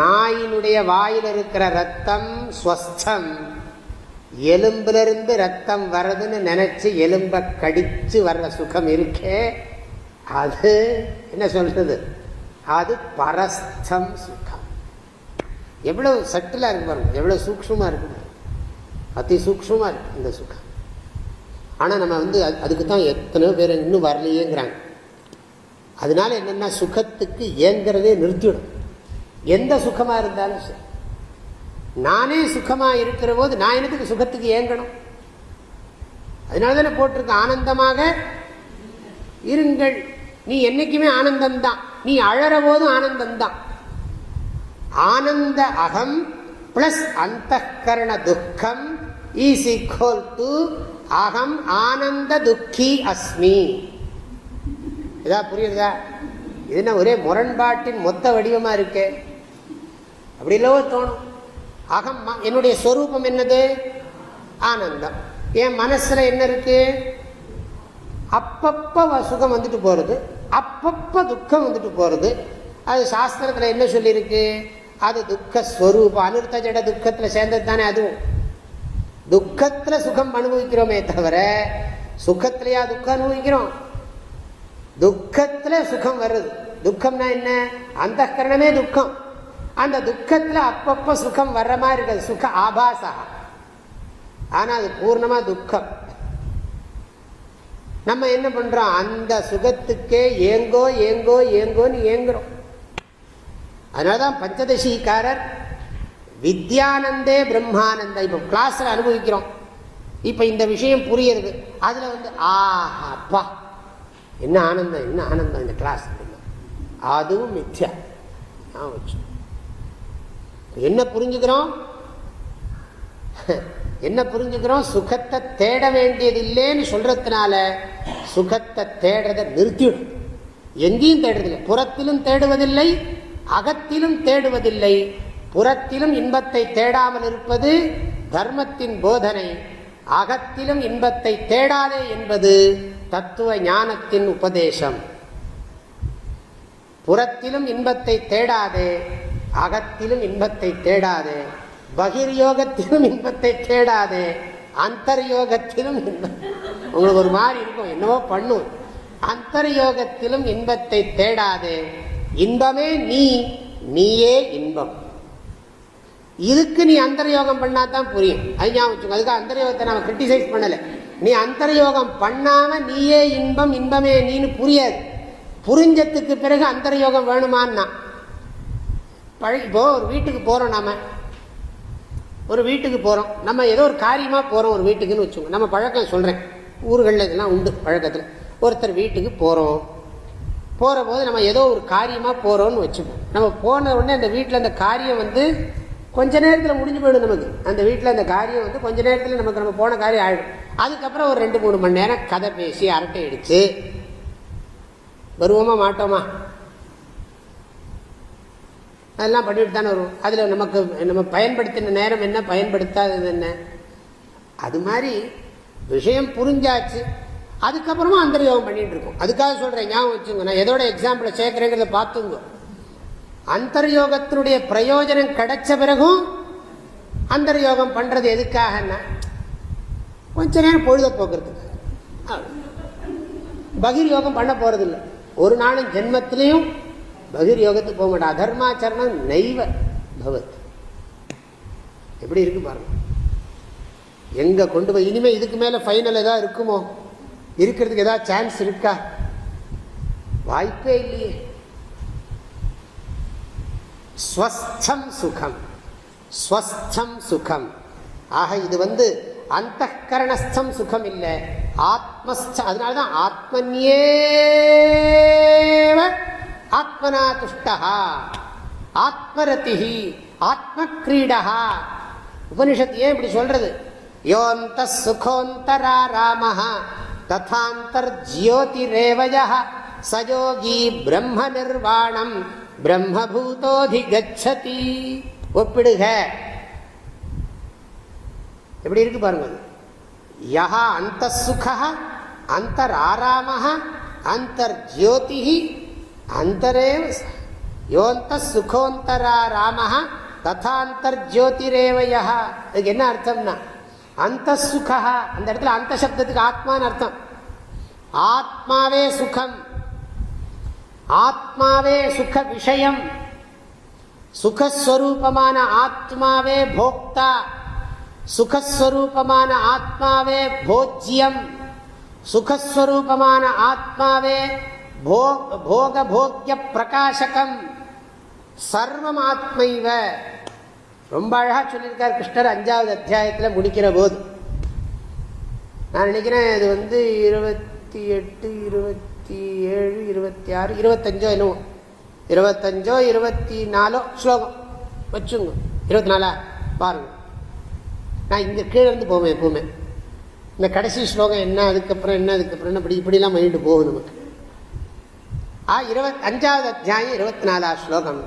நாயினுடைய வாயில் இருக்கிற ரத்தம் ஸ்வஸ்தம். எலும்பிலிருந்து ரத்தம் வர்றதுன்னு நினைச்சு எலும்பை கடிச்சு வர்ற சுகம் இருக்கே. அது என்ன சொல்றது? அது பரஸ்தம் சுகம். எவ்வளவு சட்டிலாக இருக்கு பாருங்க. எவ்வளவு சூக்ஷமாக இருக்கு அதி சூக்ஷமா இருக்கு இந்த சுகம். ஆனால் நம்ம வந்து அதுக்கு தான் எத்தனையோ பேர் இன்னும் வரலையேங்கிறாங்க. அதனால என்னென்னா சுகத்துக்கு ஏங்கிறதே நிறுத்திவிடும் எந்த சுகமாக இருந்தாலும் சரி. நானே சுகமாக இருக்கிற போது நான் என்னத்துக்கு சுகத்துக்கு ஏங்கணும்? அதனால தானே போட்டிருக்க ஆனந்தமாக இருங்கள். நீ என்றைக்குமே ஆனந்தம்தான். நீ அழற போதும் ஆனந்தம்தான். ஆனந்த அகம் பிளஸ் அந்த கரண துக்கம் ஈஸ் ஈக்வல் டு அகம் ஆனந்த துக்கி அஸ்மி. ஏதாவது புரியுறதா இதுனா ஒரே முரண்பாட்டின் மொத்த வடிவமாக இருக்கே. அப்படி இல்லவோ தோணும். அகம் என்னுடைய ஸ்வரூபம் என்னது? ஆனந்தம். என் மனசில் என்ன இருக்கு? அப்பப்போ சுகம் வந்துட்டு போகிறது அப்பப்போ துக்கம் வந்துட்டு போகிறது அது சாஸ்திரத்தில் என்ன சொல்லியிருக்கு அது துக்க ஸ்வரூபம். அனுர்த்த ஜட சேர்ந்தது தானே அதுவும். துக்கத்தில் சுகம் அனுபவிக்கிறோமே தவிர சுகத்திலையா துக்கம் அனுபவிக்கிறோம்? துக்கத்துல சுகம் வருது துக்கம்னா என்ன? அந்த கரணமே துக்கம். அந்த துக்கத்துல அப்பப்போ சுகம் வர்ற மாதிரி இருக்குது. சுக ஆபாசா. ஆனா அது பூர்ணமா துக்கம். நம்ம என்ன பண்றோம்? அந்த சுகத்துக்கே ஏங்கோ ஏங்கோ ஏங்கோன்னு ஏங்குறோம். அதனால தான் பஞ்சதசிக்காரர் வித்யானந்தே பிரம்மானந்த. இப்போ கிளாஸில் அனுபவிக்கிறோம். இப்போ இந்த விஷயம் புரியுது அதில் வந்து ஆஹா அப்பா. என்ன ஆனந்தம் என்ன ஆனந்தம் இந்த கிளாஸ் அதுவும் மித்யா. என்ன புரிஞ்சுக்கிறோம்? என்ன புரிஞ்சுக்கிறோம்? சுகத்தை தேட வேண்டியது இல்லைன்னு சொல்றதுனால சுகத்தை தேடுறதை நிறுத்திவிடும். எங்கேயும் தேடுறதில்லை. புறத்திலும் தேடுவதில்லை அகத்திலும் தேடுவதில்லை. புறத்திலும் இன்பத்தை தேடாமல் இருப்பது தர்மத்தின் போதனை. அகத்திலும் இன்பத்தை தேடாதே என்பது தத்துவ ஞானத்தின் உபதேசம். புறத்திலும் இன்பத்தை தேடாதே அகத்திலும் இன்பத்தை தேடாதே பகிர்யோகத்திலும் இன்பத்தை தேடாதே அந்தர்யோகத்திலும் உங்களுக்கு ஒரு மாதிரி இருக்கும் என்னவோ பண்ணும். அந்தர்யோகத்திலும் இன்பத்தை தேடாதே இன்பமே நீ நீயே இன்பம். இதுக்கு நீ அந்தர்யோகம் பண்ணா தான் புரியும். அது ஞாபகம் அதுக்காக அந்தர்யோகத்தை நம்ம கிரிட்டிசைஸ் பண்ணலை. நீ அந்தரயோகம் பண்ணாம நீயே இன்பம் இன்பமே நீனு புரியாது. புரிஞ்சத்துக்கு பிறகு அந்தரயோகம் வேணுமான்னா. பழகி இப்போ ஒரு வீட்டுக்கு போறோம் நாம. ஒரு வீட்டுக்கு போறோம். நம்ம ஏதோ ஒரு காரியமா போறோம் ஒரு வீட்டுக்குன்னு வச்சுக்கோங்க. நம்ம பழக்கம் சொல்றேன். ஊர்களில் இதெல்லாம் உண்டு பழக்கத்தில். ஒருத்தர் வீட்டுக்கு போறோம். போகிற போது நம்ம ஏதோ ஒரு காரியமாக போகிறோம்னு வச்சுப்போம். நம்ம போன உடனே அந்த வீட்டில் அந்த காரியம் வந்து கொஞ்ச நேரத்தில் முடிஞ்சு போயிடும் நமக்கு. அந்த வீட்டில் அந்த காரியம் வந்து கொஞ்ச நேரத்தில் நமக்கு நம்ம போன காரியம் ஆயிடும். அதுக்கப்புறம் ஒரு ரெண்டு மூணு மணி நேரம் கதை பேசி அரட்டை அடித்து வருவோமா மாட்டோமா? அதெல்லாம் பண்ணிட்டு தானே வரும் அதில் நமக்கு நம்ம பயன்படுத்தின நேரம் என்ன பயன்படுத்தாதது என்ன? அது மாதிரி விஷயம் புரிஞ்சாச்சு. அதுக்கப்புறமா அந்தர்யோகம் பண்ணிட்டு இருக்கோம். அதுக்காக சொல்கிறேன் ஞாபகம் வச்சுங்க நான் எதோட எக்ஸாம்பிளை சேர்க்குறேங்கிறத பார்த்துங்க. அந்தர்யோகத்தினுடைய பிரயோஜனம் கிடைச்ச பிறகும் அந்தர்யோகம் பண்றது எதுக்காகன்னா கொஞ்ச நேரம் பொழுத போக்குறதுக்கு. பகிர் யோகம் பண்ண போறதில்லை. ஒரு நாளும் ஜென்மத்திலையும் பகிர் யோகத்துக்கு போக மாட்டேன் அதர்மாச்சரணம் நெய்வ பவத். எப்படி இருக்கு பாருங்க. எங்க கொண்டு போய் இனிமே இதுக்கு மேல ஃபைனல் ஏதாவது இருக்குமோ? இருக்கிறதுக்கு ஏதாவது சான்ஸ் இருக்கா? வாய்ப்பே இல்லையே. ஸ்வஸ்தம் சுகம். ஸ்வஸ்தம் சுகம். ஆக இது வந்து அந்த கரணஸ்தம் சுகம் இல்லை ஆத்மஸ்த அதனாலதான் ஆத்மன்யேவ ஆத்மனா துஷ்டா ஆத்மரதி ஆத்ம கிரீடா உபனிஷத் ஏன் இப்படி சொல்றது? யோந்த சுகோந்தரா ராம ததாந்தர் ஜியோதிரேவய சயோகி பிரம்ம நிர்வாணம். பிரம்மபூதோதி கச்சதி ஒப்பிடுக. எப்படி இருக்கு பாருங்க யா அந்த சுகா அந்தர் ஆராம அந்தர் ஜோதி அந்தரே யோந்த சுகோந்தரா ராம ததாந்தர் ஜோதிரேவயா அதுக்கு என்ன அர்த்தம்னா? அந்த சுகா அந்த இடத்துல அந்த சப்தத்துக்கு ஆத்மான்னு அர்த்தம். ஆத்மாவே சுகம். ஆத்மாவே சுக விஷயம் சுகஸ்வரூபமான ஆத்மாவே போக்தா. சுகஸ்வரூபமான ஆத்மாவே போஜ்யம். சுகஸ்வரூபமான ஆத்மாவே போக போக்கிய பிரகாசகம். சர்வம் ஆத்மைவ ரொம்ப அழகா சொல்லியிருக்கார் கிருஷ்ணர் அஞ்சாவது அத்தியாயத்தில் முடிக்கிற போது. நான் நினைக்கிறேன் இது வந்து இருபத்தி எட்டு இருபத்தி இருபத்தி ஏழு இருபத்தி ஆறு இருபத்தஞ்சோ என்னவோ? இருபத்தஞ்சோ இருபத்தி நாலோ? ஸ்லோகம். வச்சுங்க. இருபத்தி நாலா? பாருங்க. நான் இங்கே கீழே இருந்து போவேன் எப்பவுமே. இந்த கடைசி ஸ்லோகம் என்ன அதுக்கப்புறம் என்ன அதுக்கப்புறம் என்ன இப்படி இப்படிலாம் மைண்டு போகும் நமக்கு. ஆ இருபத் அஞ்சாவது அத்தியாயம் இருபத்தி நாலாவது ஸ்லோகம்.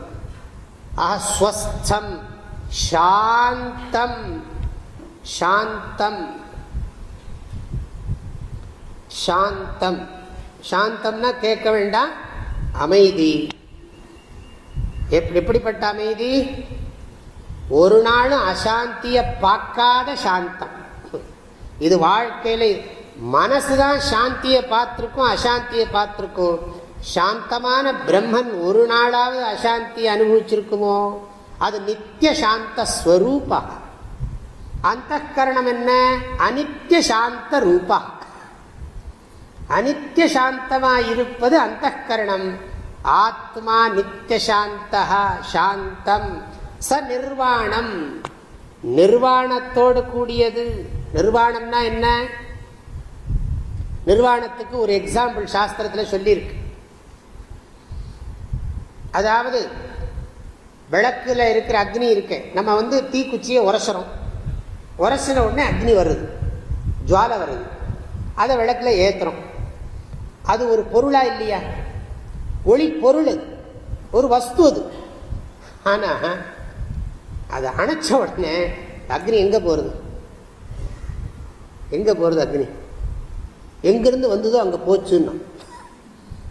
ஆஸ்வஸ்தம் சாந்தம். சாந்தம். சாந்தம். சாந்தம்னா கேட்க வேண்டாம். அமைதி. எப்படிப்பட்ட அமைதி? ஒரு நாளும் அசாந்தியை பார்க்காத சாந்தம். இது வாழ்க்கையில மனசுதான் சாந்தியை பார்த்துருக்கும் அசாந்தியை பார்த்துருக்கும். சாந்தமான பிரம்மன் ஒரு நாளாவது அசாந்தியை அனுபவிச்சிருக்குமோ? அது நித்திய சாந்த ஸ்வரூபா. அந்த கரணம் என்ன? அனித்திய சாந்த ரூபா. அனித்ய சாந்தமாக இருப்பது அந்த கரணம் ஆத்மா நித்திய சாந்த சாந்தம். ச நிர்வாணம் நிர்வாணத்தோடு கூடியது. நிர்வாணம்னா என்ன? நிர்வாணத்துக்கு ஒரு எக்ஸாம்பிள் சாஸ்திரத்தில் சொல்லியிருக்கு. அதாவது விளக்குல இருக்கிற அக்னி இருக்கு. நம்ம வந்து தீக்குச்சியை உரசுறோம். உரசின உடனே அக்னி வருது. ஜுவாலை வருது. அதை விளக்கில் ஏத்துறோம். அது ஒரு பொருளா இல்லையா? ஒளி பொருள் அது ஒரு வஸ்து அது. ஆனா அதை அணைச்ச உடனே அக்னி எங்க போறது? எங்க போறது அக்னி? எங்கிருந்து வந்ததோ அங்க போச்சுன்னா.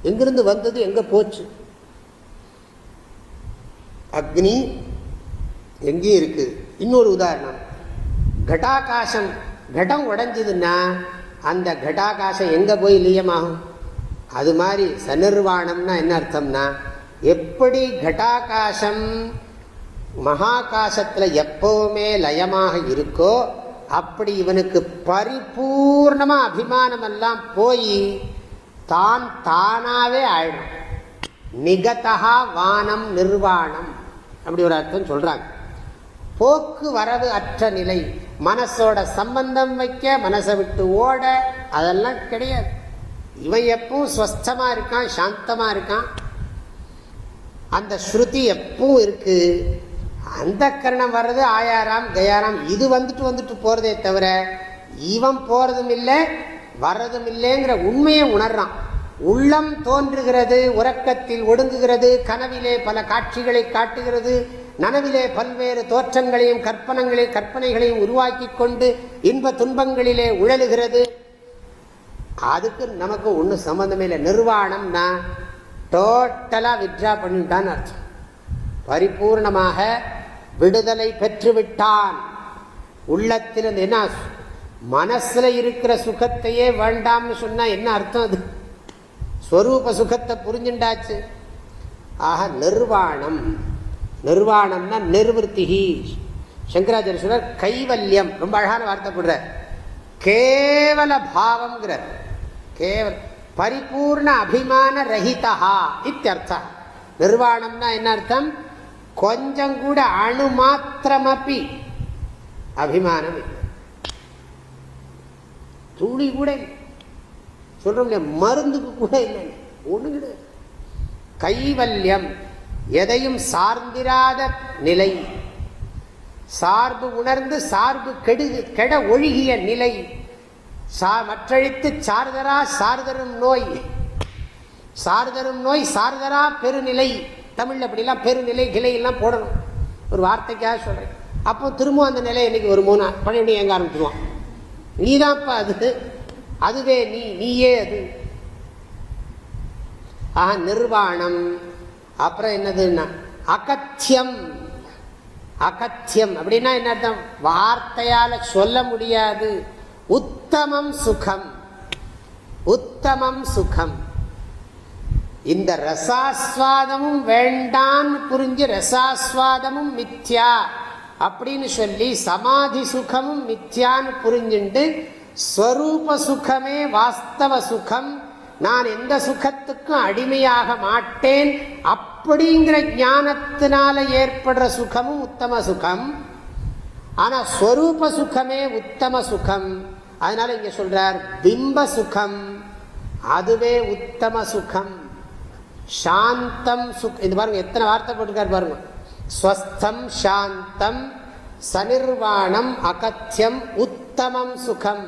எங்கிருந்து வந்தது எங்க போச்சு? அக்னி எங்கேயும் இருக்கு? இன்னொரு உதாரணம். கட்டாகாசம் கடம் உடஞ்சதுன்னா அந்த கட்டாகாசம் எங்க போய் லீயமாகும்? அது மாதிரி சநிர்வாணம்னா என்ன அர்த்தம்னா எப்படி கட்டாகாசம் மகாகாசத்தில் எப்பவுமே லயமாக இருக்கோ அப்படி இவனுக்கு பரிபூர்ணமாக அபிமானம் எல்லாம் போய் தான் தானாவே ஆயிடும். நிகதா வானம் நிர்வாணம் அப்படி ஒரு அர்த்தம் சொல்றாங்க. போக்கு வரவு அற்ற நிலை மனசோட சம்பந்தம் வைக்க மனசை விட்டு ஓட அதெல்லாம் கிடையாது. இவன் எப்பவும் ஸ்வஸ்தமாக இருக்கான் சாந்தமாக இருக்கான். அந்த ஸ்ருதி எப்பவும் இருக்கு. அந்த கரணம் வர்றது ஆயாராம் கயாராம் இது வந்துட்டு வந்துட்டு போகிறதே தவிர இவன் போகிறதும் இல்லை வர்றதும் இல்லைங்கிற உண்மையை உணர்றான். உள்ளம் தோன்றுகிறது உறக்கத்தில் ஒடுங்குகிறது கனவிலே பல காட்சிகளை காட்டுகிறது நனவிலே பல்வேறு தோற்றங்களையும் கற்பனங்களையும் கற்பனைகளையும் உருவாக்கி கொண்டு இன்ப துன்பங்களிலே உழலுகிறது. அதுக்கு நமக்கு ஒன்றும் சம்மந்தமே இல்லை. நிர்வாணம்னா டோட்டலாக வித்ரா பண்ணிட்டான்னு அர்த்தம். பரிபூர்ணமாக விடுதலை பெற்றுவிட்டான். உள்ளத்தில் என்ன மனசில் இருக்கிற சுகத்தையே வேண்டாம்னு சொன்னால் என்ன அர்த்தம் அது? ஸ்வரூப சுகத்தை புரிஞ்சுண்டாச்சு. ஆக நிர்வாணம். நிர்வாணம்னா நிர்வத்திகி. சங்கராச்சாரிய சொல்ற கைவல்யம். ரொம்ப அழகான வார்த்தைப்படுற கேவல பாவம்ங்கிறார். கேவல பரிபூர்ண அபிமான ரஹிதா இத்தியர்த்தம். நிர்வாணம்னா என்ன அர்த்தம்? கொஞ்சம் கூட அணு மாத்திரமப்பி அபிமானம் இல்லை. துளி கூட இல்லை. சொல்றோம் இல்லையா? மருந்துக்கு கூட இல்லை. ஒண்ணு கிடையாது. கைவல்யம் எதையும் சார்ந்திராத நிலை. சார்பு உணர்ந்து சார்பு கெடு கெட ஒழுகிய நிலை. மற்றழித்து சார்தரா சார்தரும் நோய். சார்தரும் நோய் சார்தரா பெருநிலை. தமிழ் அப்படிலாம் பெருநிலை கிளை எல்லாம் போடணும். ஒரு வார்த்தைக்காக சொல்றேன். அப்போ திரும்ப அந்த நிலை இன்னைக்கு ஒரு மூணு பழைய எங்க ஆரம்பிச்சிருவான் நீதான்ப்பா அது. அதுவே நீ நீயே அது. ஆஹா நிர்வாணம். அப்புறம் என்னதுன்னா அகத்தியம். அகத்தியம் அப்படின்னா என்ன அர்த்தம்? வார்த்தையால சொல்ல முடியாது. உத்தமம் சுகம். உத்தமம் சுகம். இந்த ரசாஸ்வாதமும் வேண்டான்னு புரிஞ்சு ரசாஸ்வாதமும் மித்யா அப்படின்னு சொல்லி சமாதி சுகமும் மித்யான்னு புரிஞ்சுண்டு ஸ்வரூப சுகமே வாஸ்தவ சுகம். நான் எந்த சுகத்துக்கும் அடிமையாக மாட்டேன். அப்படிங்கிற ஞானத்தினால ஏற்படுற சுகமும் உத்தம சுகம். ஆனா ஸ்வரூப சுகமே உத்தம சுகம். அதனால இங்க சொல்றார் பிம்ப சுகம் அதுவே உத்தம சுகம். சாந்தம் சுக் இது பாருங்க எத்தனை வார்த்தை போட்டிருக்காரு பாருங்க. ஸ்வஸ்தம் சாந்தம் சனிர்வாணம் அகத்தியம் உத்தமம் சுகம்.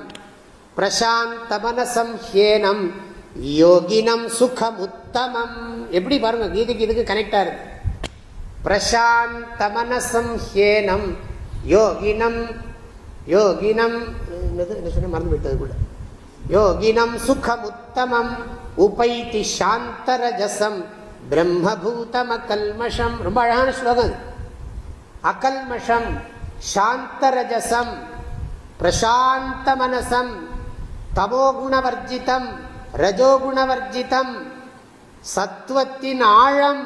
பிரசாந்தமனசம் ஹேனம் யோகினம் சுகம் உத்தமம். எப்படி பாருங்க கீதைக்கு இதுக்கு கனெக்ட் ஆகுது பிரசாந்தமனசம் ஹேனம் யோகினம் யோகினம் என்ன சொன்ன மறந்து விட்டது கூட. யோகினம் சுகம் உத்தமம் உபைத்தி சாந்தரஜசம் பிரம்மபூதம் அகல்மஷம் ரொம்ப அழகான ஸ்லோகம் அகல்மஷம் சாந்தரஜசம் பிரசாந்த மனசம் தமோகுணவர்ஜிதம் ரஜோகுணவர்ஜிதம் சத்துவத்தின் ஆழம்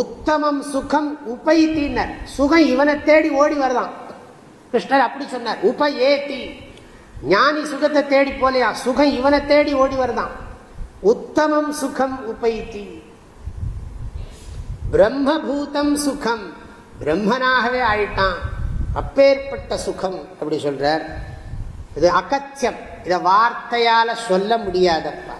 உத்தமம் சுகம் உபைத்தினர். சுகம் இவனை தேடி ஓடி வருதான் கிருஷ்ணர் அப்படி சொன்னார். உப ஏத்தி ஞானி சுகத்தை தேடி போலையா? சுகம் இவனை தேடி ஓடி வருதான். உத்தமம் சுகம் உபைத்தி பிரம்மபூதம் சுகம். பிரம்மனாகவே ஆயிட்டான். அப்பேற்பட்ட சுகம் அப்படி சொல்றார். இது அகத்தியம். இதை வார்த்தையால சொல்ல முடியாதப்பா.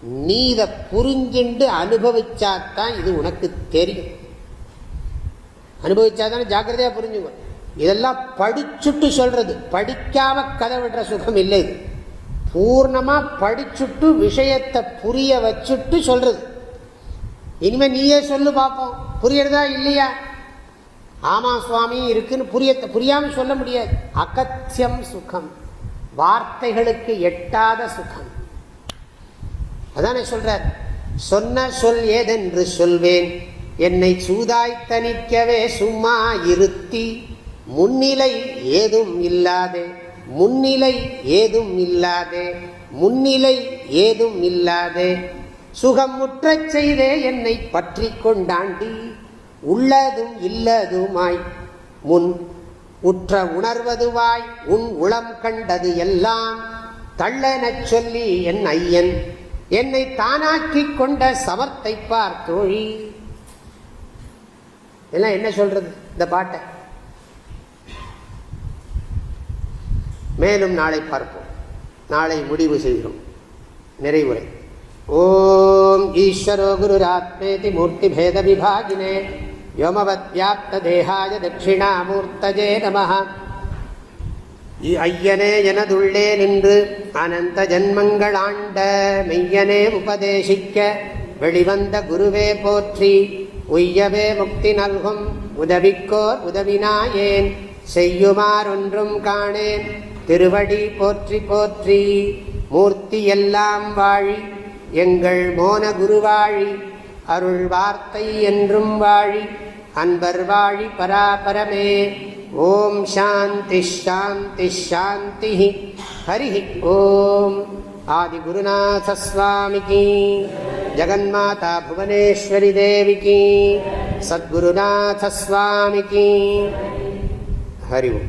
நீ இதை புரிஞ்சுண்டு அனுபவிச்சாதான் இது உனக்கு தெரியும். அனுபவிச்சாதானே ஜாக்கிரதையா புரிஞ்சுக்கணும் இதெல்லாம் படிச்சுட்டு சொல்றது. படிக்காம கதை விடுற சுகம் இல்லை. இது பூர்ணமா படிச்சுட்டு விஷயத்தை புரிய வச்சுட்டு சொல்றது. இனிமே நீயே சொல்லு பார்ப்போம் புரியறதா இல்லையா? ஆமா சுவாமி இருக்குன்னு புரிய புரியாம சொல்ல முடியாது. அகத்தியம் சுகம். வார்த்தைகளுக்கு எட்டாத சுகம். அதானே சொல்ற சொன்ன சொல் ஏதென்று சொல்வேன். என்னை சூதாய் தணிக்கவே சும்மா இருத்தி. முன்னிலை ஏதும் இல்லாதே முன்னிலை ஏதும் இல்லாதே முன்னிலை ஏதும் இல்லாதே. சுகம் முற்றச் செய்தே என்னை பற்றி கொண்டாண்டி உள்ளதும் இல்லதுமாய். முன் உற்ற உணர்வதுவாய் உன் உளம் கண்டது எல்லாம் தள்ளெனச் சொல்லி என் ஐயன். என்னை தானாக்கிக் கொண்ட சமர்த்தை பார் தோழி எல்லாம் என்ன சொல்றது? இந்த பாட்டை. மேலும் நாளை பார்ப்போம். நாளை முடிவு செய்கிறோம். நிறைவுரை. ஓம் ஈஸ்வரோ குருராத்மேதி மூர்த்தி பேத விபாகினே யோமவத் வியாப்த தேகாய தட்சிணாமூர்த்தஜே நம ஐயனே எனதுள்ளே நின்று அனந்த ஜன்மங்களாண்ட மெய்யனே உபதேசிக்க வெளிவந்த குருவே போற்றி உய்யவே முக்தி நல்கும் உதவிக்கோர் உதவினாயேன் செய்யுமாறொன்றும் காணேன். திருவடி போற்றி போற்றி மூர்த்தி எல்லாம் வாழி எங்கள் மோன குருவாழி அருள் வார்த்தை என்றும் வாழி அன்பர் வாழி பராபரமே. ஓம் சாந்தி ஷாந்தி ஷாந்தி ஹரி ஓம். ஆதிகுருநாசஸ்வாமிக்கு ஜகன்மாதா புவனேஸ்வரி தேவிக்கு சத்குருநாசஸ்வாமிக்கு ஹரி ஓம்.